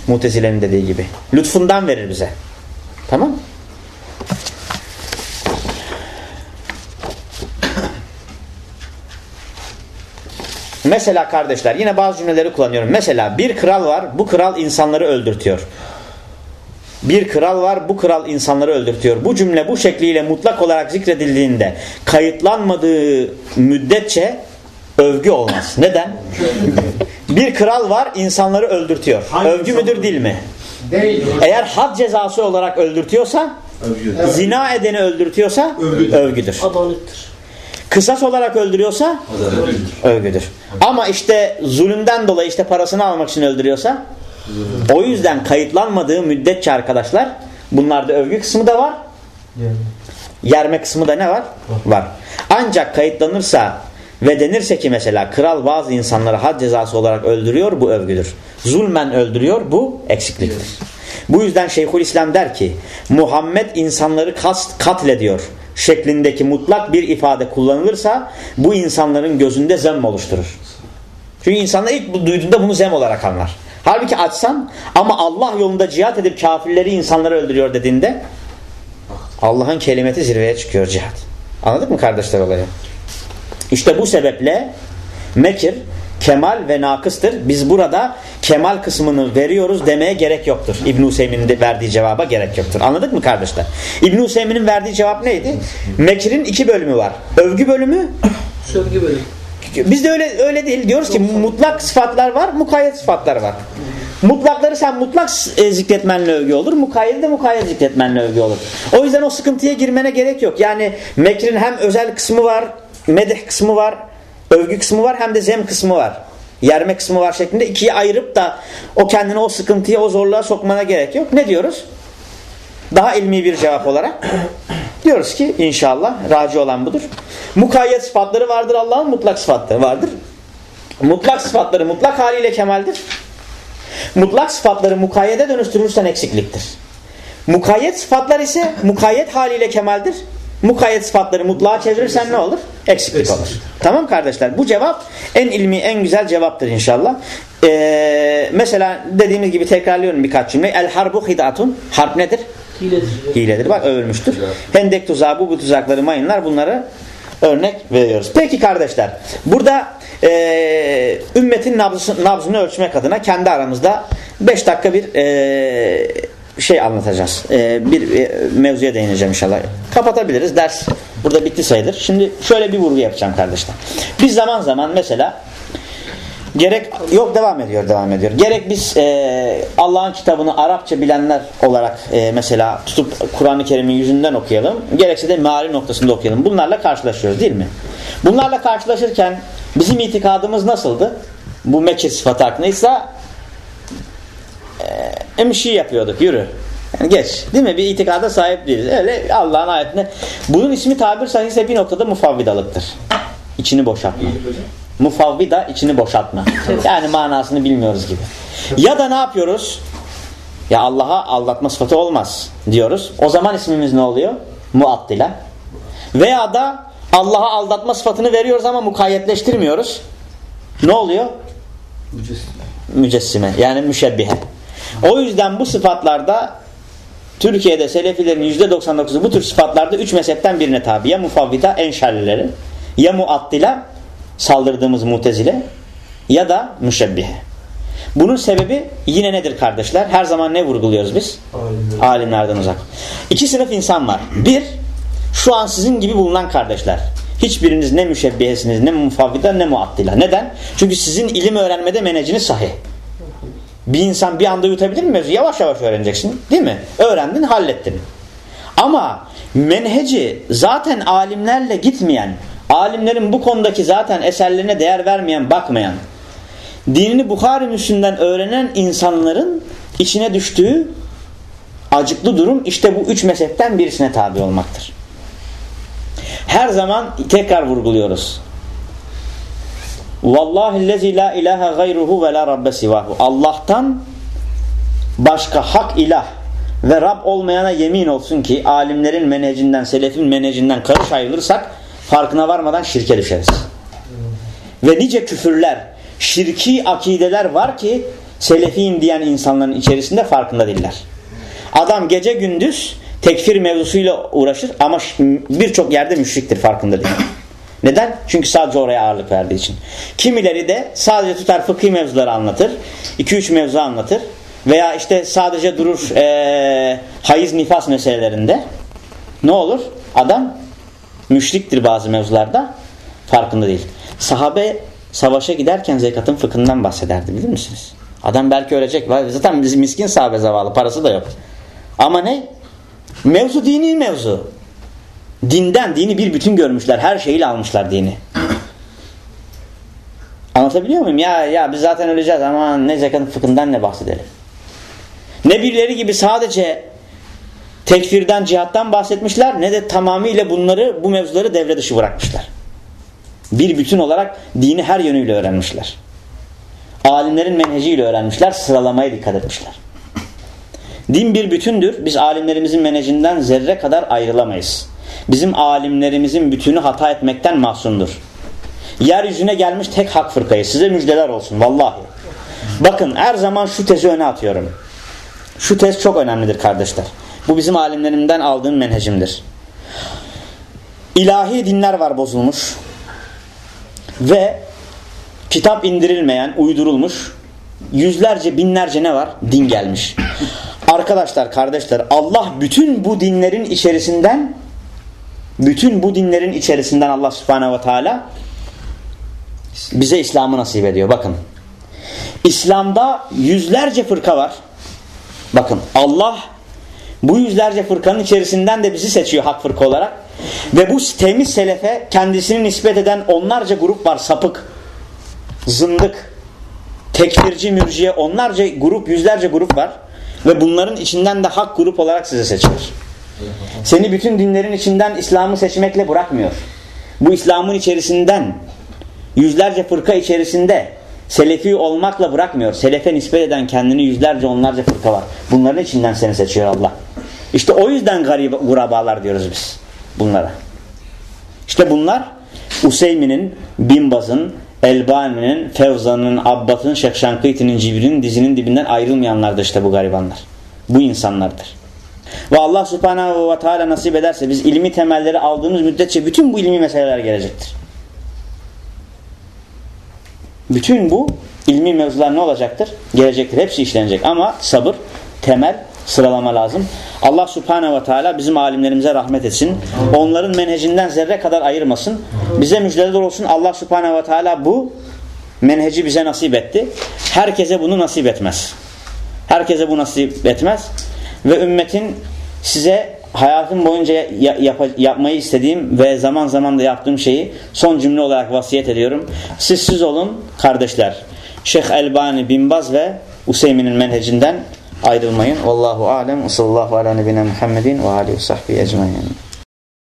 Mutezile'nin dediği gibi. Lütfundan verir bize. Tamam Mesela kardeşler yine bazı cümleleri kullanıyorum. Mesela bir kral var. Bu kral insanları öldürtüyor. Bir kral var. Bu kral insanları öldürtüyor. Bu cümle bu şekliyle mutlak olarak zikredildiğinde kayıtlanmadığı müddetçe övgü olmaz. Neden? bir kral var insanları öldürtüyor. Hangi övgü insan müdür değil mi? Değil. Eğer had cezası olarak öldürtüyorsa Övgü. zina edeni öldürtüyorsa Övgüdür. övgüdür. Adalettir. Kısas olarak öldürüyorsa övgüdür. Ama işte zulümden dolayı işte parasını almak için öldürüyorsa o yüzden kayıtlanmadığı müddetçe arkadaşlar bunlarda övgü kısmı da var. Yerme kısmı da ne var? Var. Ancak kayıtlanırsa ve denirse ki mesela kral bazı insanları had cezası olarak öldürüyor bu övgüdür. Zulmen öldürüyor bu eksikliktir. Bu yüzden Şeyhülislam der ki Muhammed insanları kast, katlediyor şeklindeki mutlak bir ifade kullanılırsa bu insanların gözünde zem oluşturur. Çünkü insanlar ilk duyduğunda bunu zem olarak anlar. Halbuki açsan ama Allah yolunda cihat edip kafirleri insanları öldürüyor dediğinde Allah'ın kelimeti zirveye çıkıyor cihat. Anladık mı kardeşler olayı? İşte bu sebeple mekir kemal ve nakıstır. Biz burada kemal kısmını veriyoruz demeye gerek yoktur. İbn Hüseyin'in verdiği cevaba gerek yoktur. Anladık mı kardeşler? İbn Hüseyin'in verdiği cevap neydi? Mekir'in iki bölümü var. Övgü bölümü Sövgü bölüm. biz de öyle öyle değil. Diyoruz ki mutlak sıfatlar var, mukayyet sıfatlar var. Mutlakları sen mutlak e, zikretmenle övgü olur. Mukayyet de mukayyet zikretmenle övgü olur. O yüzden o sıkıntıya girmene gerek yok. Yani mekrin hem özel kısmı var, medih kısmı var, övgü kısmı var hem de zem kısmı var. Yerme kısmı var şeklinde ikiye ayırıp da o kendini o sıkıntıya, o zorluğa sokmana gerek yok. Ne diyoruz? Daha ilmi bir cevap olarak *coughs* diyoruz ki inşallah raci olan budur. Mukayyet sıfatları vardır Allah'ın mutlak sıfatları vardır. Mutlak sıfatları mutlak haliyle kemaldir. Mutlak sıfatları mukayyede dönüştürürsen eksikliktir. Mukayyet sıfatlar ise mukayyet haliyle kemaldir. Mukayyet sıfatları mutlağa çevirirsen ne olur? Eksiklik olur. Tamam kardeşler bu cevap en ilmi en güzel cevaptır inşallah. Ee, mesela dediğimiz gibi tekrarlıyorum birkaç cümle. El harbu hidatun. Harp nedir? Hiledir. hiledir. Bak övülmüştür. Hendek tuzağı bu, bu tuzakları mayınlar bunları örnek veriyoruz. Peki kardeşler burada e, ümmetin nabzını, nabzını ölçmek adına kendi aramızda 5 dakika bir e, şey anlatacağız. E, bir e, mevzuya değineceğim inşallah. Kapatabiliriz. Ders burada bitti sayılır. Şimdi şöyle bir vurgu yapacağım kardeşler. Biz zaman zaman mesela Gerek yok devam ediyor devam ediyor. Gerek biz e, Allah'ın kitabını Arapça bilenler olarak e, mesela tutup Kur'an-ı Kerim'in yüzünden okuyalım. Gerekse de meali noktasında okuyalım. Bunlarla karşılaşıyoruz değil mi? Bunlarla karşılaşırken bizim itikadımız nasıldı? Bu Mekke sıfatı hakkındaysa e, emşi yapıyorduk yürü. Yani geç. Değil mi? Bir itikada sahip değiliz. Öyle Allah'ın ayetine. Bunun ismi tabir sahihse bir noktada mufavvidalıktır. İçini boşaltma. Mufavvida içini boşaltma. Yani manasını bilmiyoruz gibi. Ya da ne yapıyoruz? Ya Allah'a aldatma sıfatı olmaz diyoruz. O zaman ismimiz ne oluyor? Muattila. Veya da Allah'a aldatma sıfatını veriyoruz ama mukayyetleştirmiyoruz. Ne oluyor? Mücessime. Yani müşebbihe. O yüzden bu sıfatlarda Türkiye'de Selefilerin %99'u bu tür sıfatlarda üç mezhepten birine tabi. Ya mufavvida en şerlileri ya muattila saldırdığımız mutezile ya da müşebbihe. Bunun sebebi yine nedir kardeşler? Her zaman ne vurguluyoruz biz? Alimler. Alimlerden uzak. İki sınıf insan var. Bir, şu an sizin gibi bulunan kardeşler. Hiçbiriniz ne müşebbihesiniz, ne mufavvida, ne muattila. Neden? Çünkü sizin ilim öğrenmede meneciniz sahih. Bir insan bir anda yutabilir mi? Yavaş yavaş öğreneceksin. Değil mi? Öğrendin, hallettin. Ama menheci zaten alimlerle gitmeyen, alimlerin bu konudaki zaten eserlerine değer vermeyen, bakmayan, dinini Bukhari Müslim'den öğrenen insanların içine düştüğü acıklı durum işte bu üç mezhepten birisine tabi olmaktır. Her zaman tekrar vurguluyoruz. Vallahi lezi la ilahe gayruhu ve la rabbe sivahu. Allah'tan başka hak ilah ve Rab olmayana yemin olsun ki alimlerin menecinden, selefin menecinden karış ayrılırsak farkına varmadan şirke düşeriz. Ve nice küfürler, şirki akideler var ki selefiyim diyen insanların içerisinde farkında değiller. Adam gece gündüz tekfir mevzusuyla uğraşır ama birçok yerde müşriktir farkında değil. Neden? Çünkü sadece oraya ağırlık verdiği için. Kimileri de sadece tutar fıkhi mevzuları anlatır. 2-3 mevzu anlatır. Veya işte sadece durur ee, hayız nifas meselelerinde. Ne olur? Adam müşriktir bazı mevzularda. Farkında değil. Sahabe savaşa giderken zekatın fıkhından bahsederdi bilir misiniz? Adam belki ölecek. Zaten bizim miskin sahabe zavallı. Parası da yok. Ama ne? Mevzu dini mevzu. Dinden, dini bir bütün görmüşler. Her şeyiyle almışlar dini. *clears throat* Anlatabiliyor muyum? Ya ya biz zaten öleceğiz ama ne zekatın fıkhından ne bahsedelim. Ne birileri gibi sadece tekfirden, cihattan bahsetmişler ne de tamamıyla bunları, bu mevzuları devre dışı bırakmışlar. Bir bütün olarak dini her yönüyle öğrenmişler. Alimlerin menheciyle öğrenmişler, sıralamaya dikkat etmişler. Din bir bütündür. Biz alimlerimizin menecinden zerre kadar ayrılamayız. Bizim alimlerimizin bütünü hata etmekten mahsundur. Yeryüzüne gelmiş tek hak fırkayı. Size müjdeler olsun vallahi. Bakın her zaman şu tezi öne atıyorum. Şu tez çok önemlidir kardeşler. Bu bizim alimlerimden aldığım menhecimdir. İlahi dinler var bozulmuş. Ve kitap indirilmeyen, uydurulmuş yüzlerce, binlerce ne var? Din gelmiş. Arkadaşlar, kardeşler Allah bütün bu dinlerin içerisinden bütün bu dinlerin içerisinden Allah subhanehu ve teala bize İslam'ı nasip ediyor. Bakın. İslam'da yüzlerce fırka var. Bakın Allah bu yüzlerce fırkanın içerisinden de bizi seçiyor hak fırka olarak. Ve bu temiz selefe kendisini nispet eden onlarca grup var. Sapık, zındık, tekfirci, mürciye onlarca grup, yüzlerce grup var. Ve bunların içinden de hak grup olarak size seçiyor. Seni bütün dinlerin içinden İslam'ı seçmekle bırakmıyor. Bu İslam'ın içerisinden yüzlerce fırka içerisinde Selefi olmakla bırakmıyor. Selefe nispet eden kendini yüzlerce onlarca fırka var. Bunların içinden seni seçiyor Allah. İşte o yüzden garib gurabalar diyoruz biz bunlara. İşte bunlar Useymi'nin, Binbaz'ın, Elbani'nin, Fevza'nın, Abbat'ın, Şekşankıyti'nin, Cibril'in dizinin dibinden ayrılmayanlardır işte bu garibanlar. Bu insanlardır. Ve Allah subhanahu ve teala nasip ederse biz ilmi temelleri aldığımız müddetçe bütün bu ilmi meseleler gelecektir. Bütün bu ilmi mevzular ne olacaktır? Gelecektir. Hepsi işlenecek. Ama sabır, temel, sıralama lazım. Allah subhanehu ve teala bizim alimlerimize rahmet etsin. Onların menhecinden zerre kadar ayırmasın. Bize müjdeler olsun. Allah subhanehu ve teala bu menheci bize nasip etti. Herkese bunu nasip etmez. Herkese bu nasip etmez. Ve ümmetin size hayatım boyunca yap yapmayı istediğim ve zaman zaman da yaptığım şeyi son cümle olarak vasiyet ediyorum. Siz siz olun kardeşler. Şeyh Elbani, Binbaz ve Useymin'in menhecinden ayrılmayın. Vallahu alem. Sallallahu ala nebine Muhammedin ve aleyhi sahbihi ecmain.